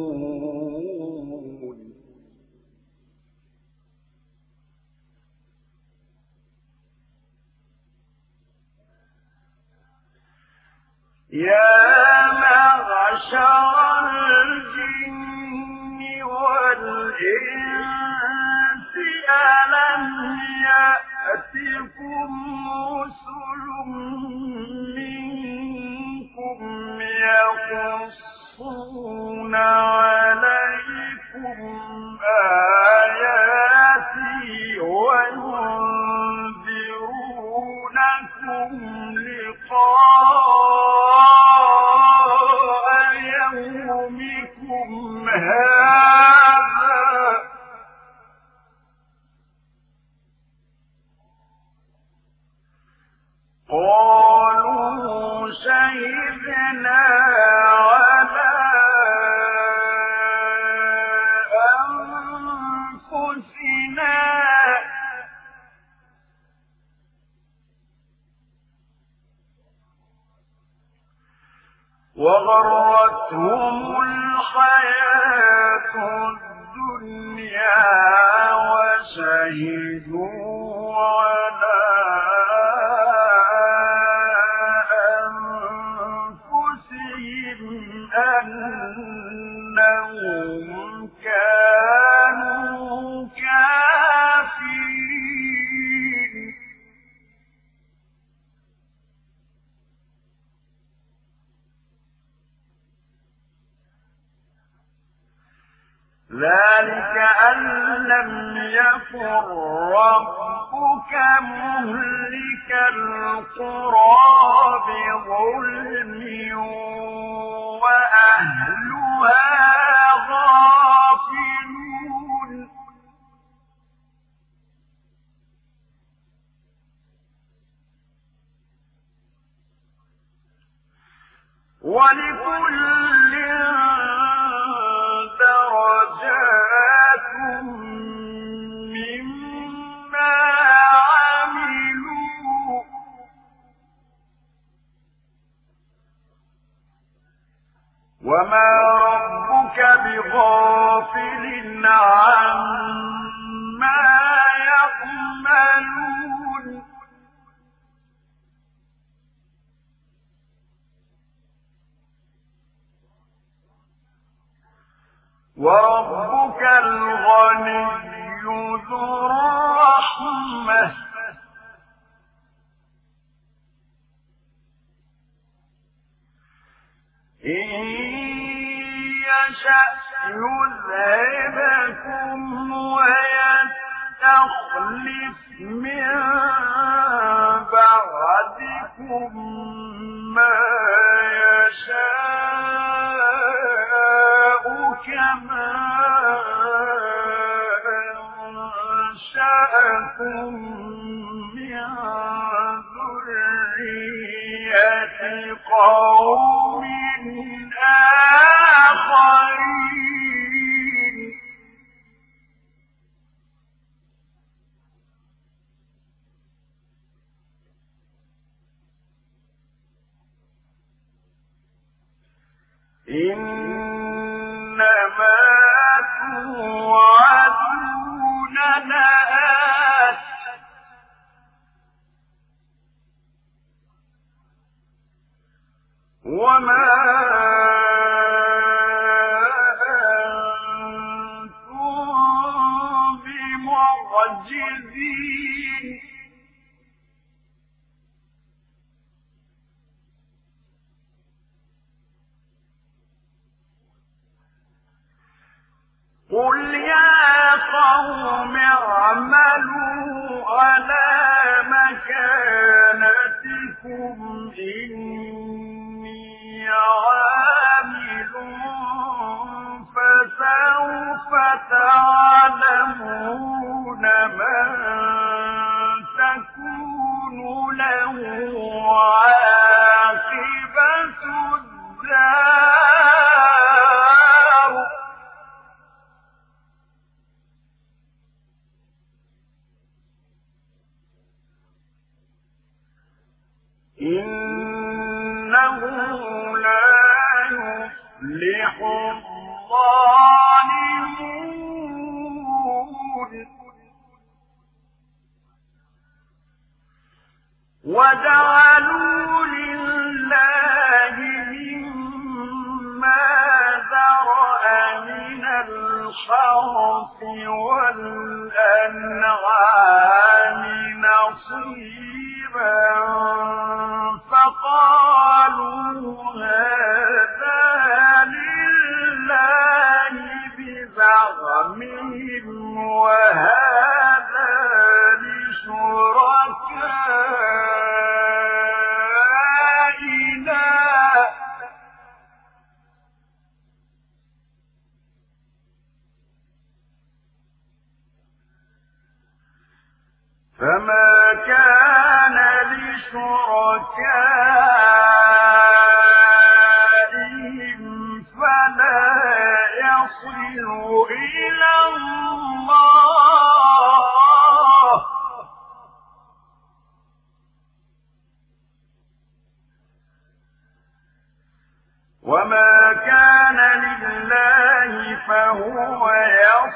يأتكم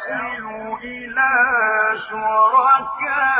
يصل إلى شركائهم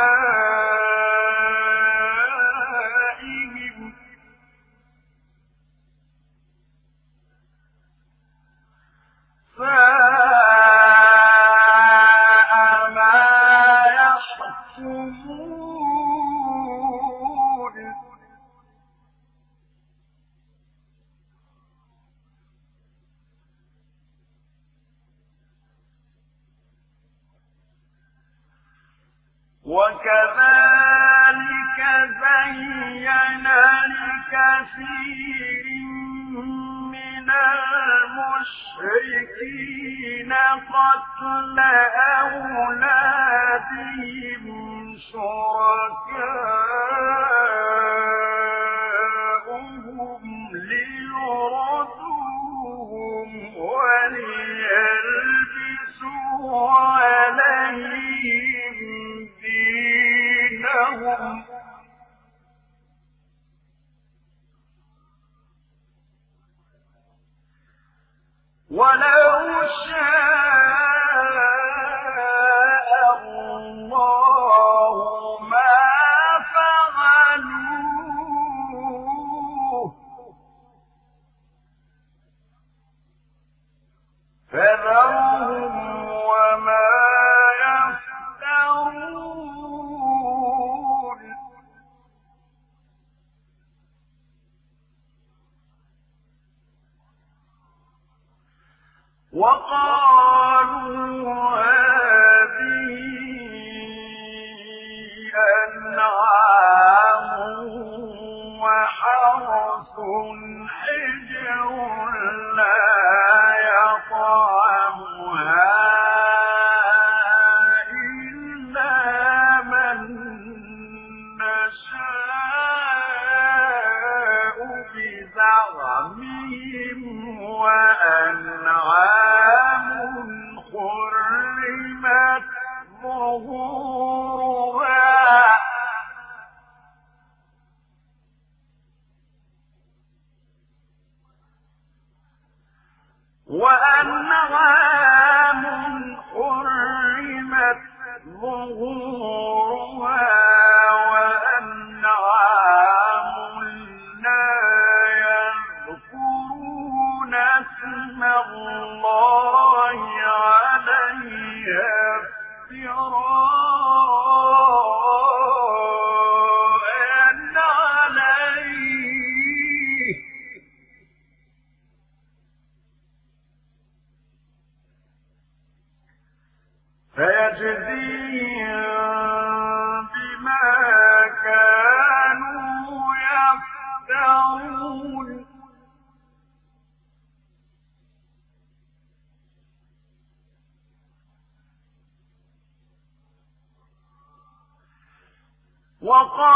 يفترون وقالوا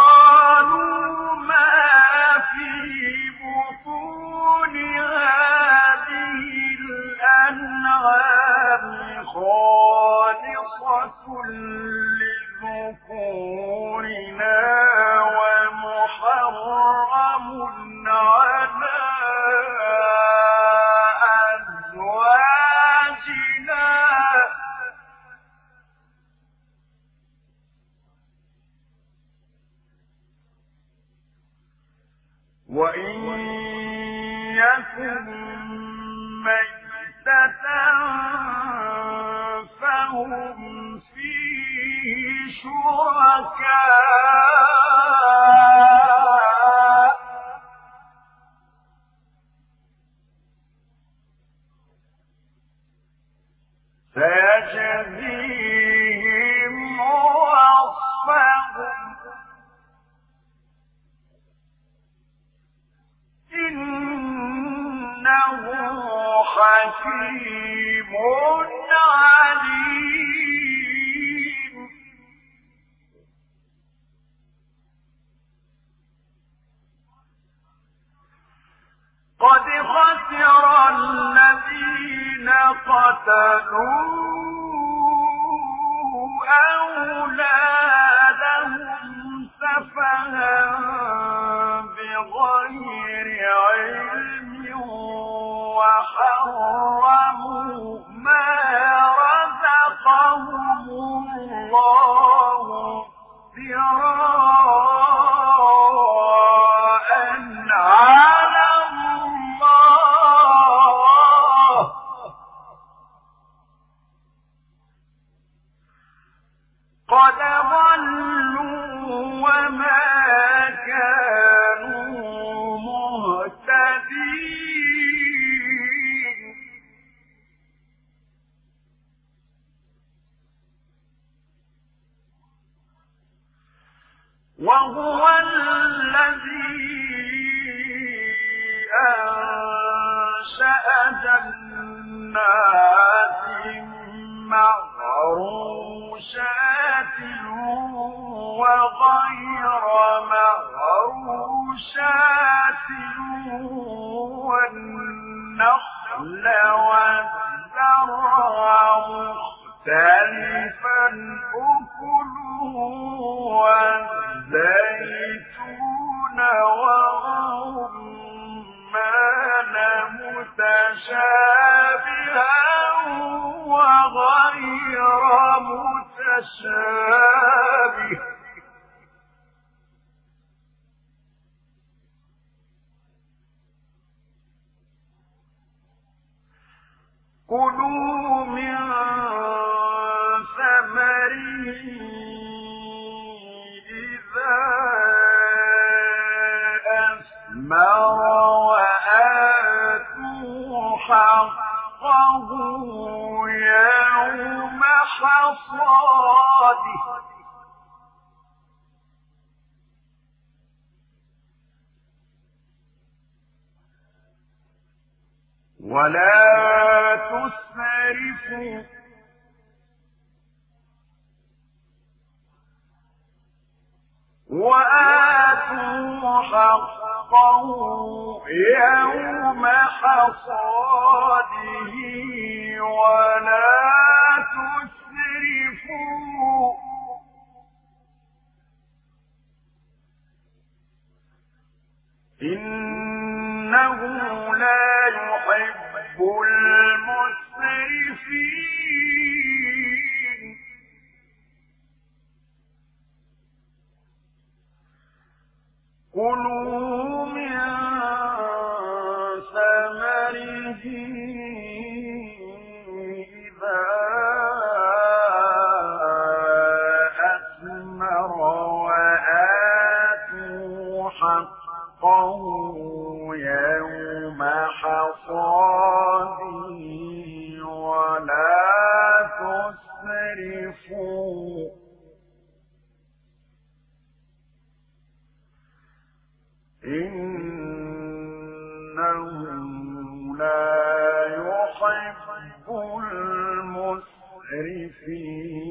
في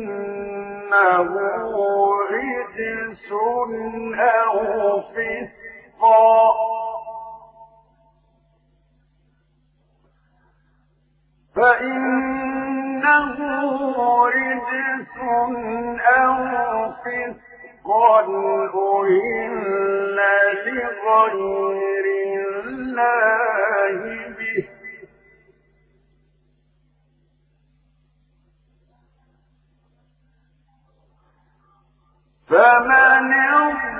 فإنه رجس أو فسق فإنه رجس أو فسقا أهل لغير الله به. فمن اضطر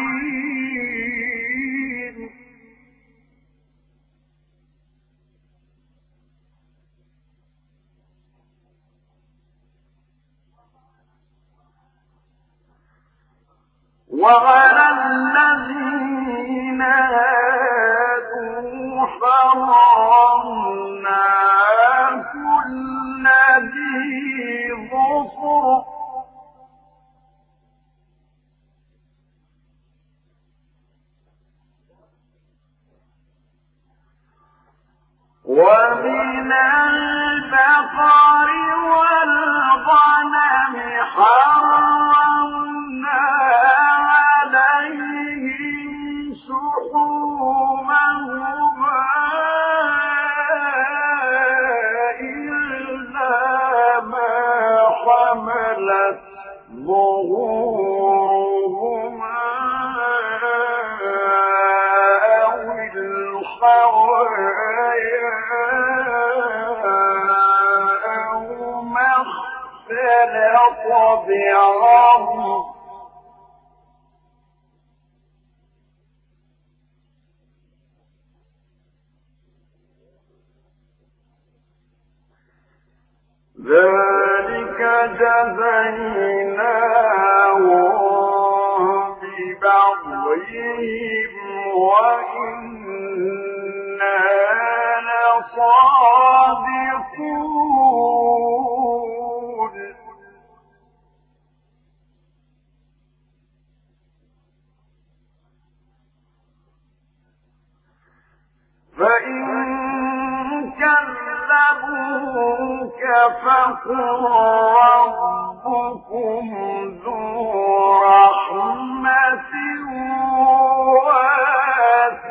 وعلى الذين حرمنا ذي ظفر. ومن البقر والغنم حرمنا طبعهم ذلك جزيناهم ببغيهم وإنا لصادقون فإن كذبوك فقل ربكم ذو رحمة واسعة.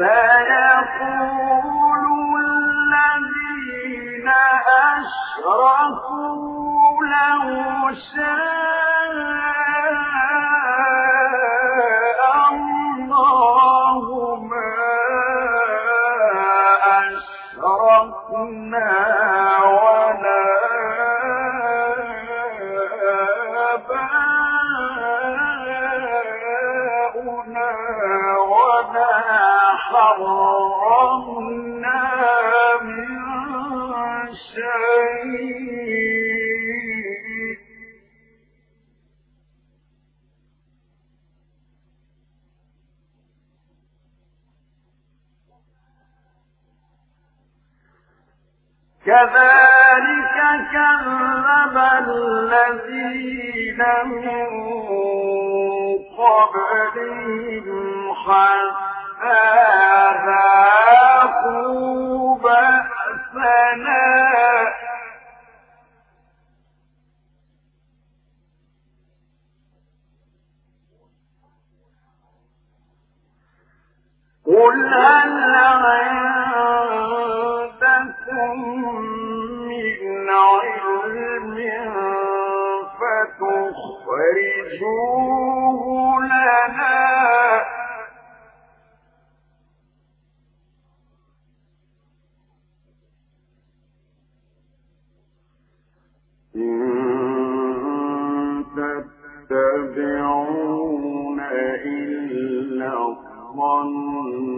فيقول الذين أشركوا لو كذلك كذب الذين من قبلهم حتى ذاقوا بأسنا. قل هل عندكم علم فتخرجوه لنا إن تتبعون إلا الظن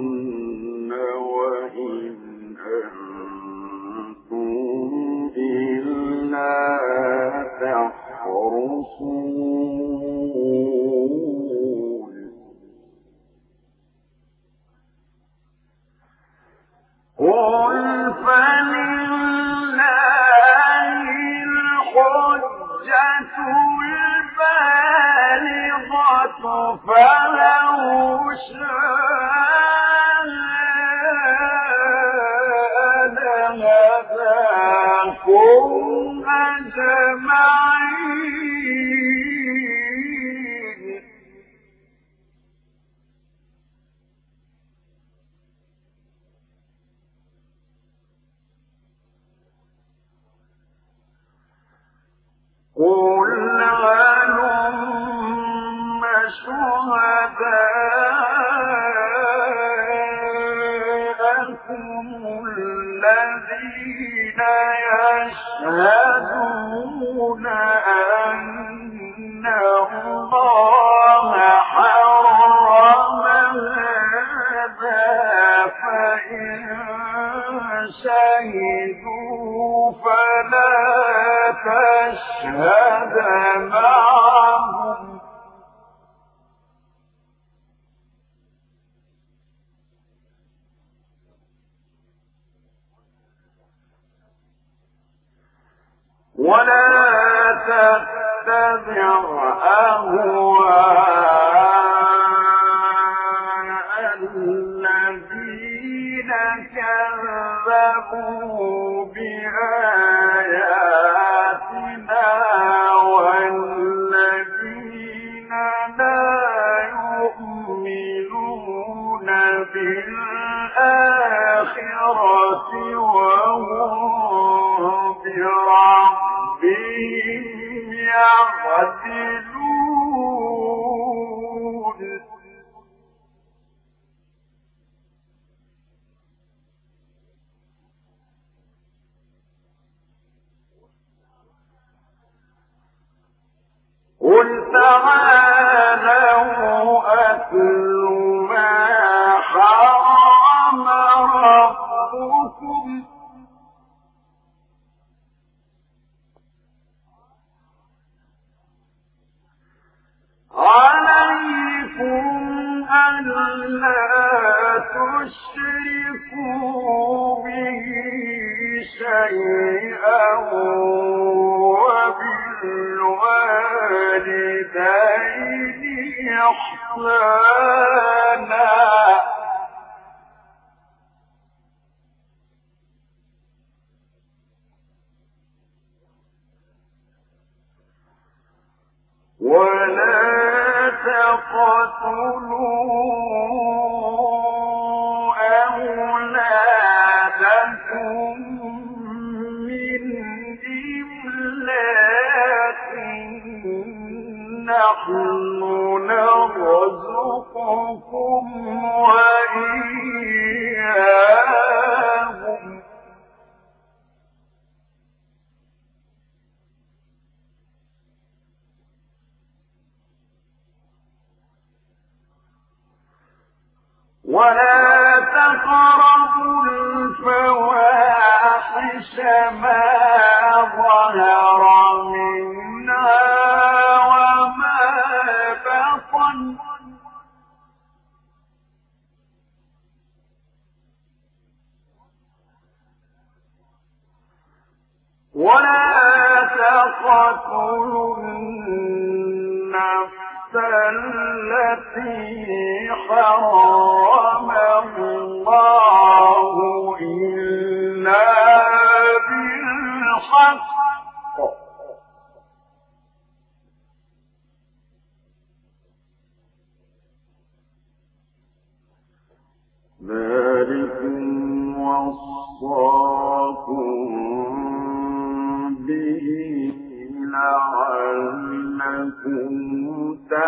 فلا تشهد الله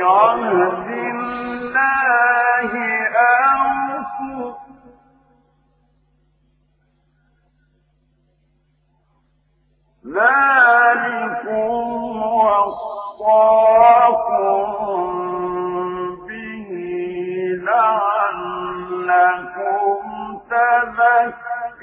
وبعهد الله أوفوا ذلكم وصاكم به لعلكم تذكرون.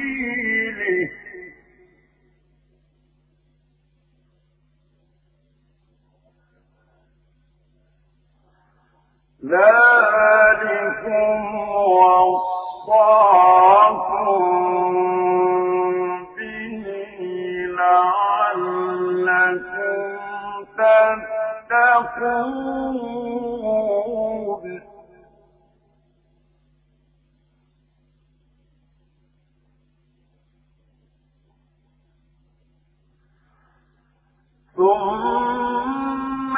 ذلكم وصاكم به لعلكم ثم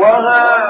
وهذا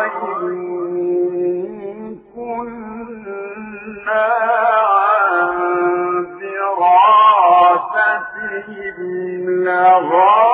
دراستهم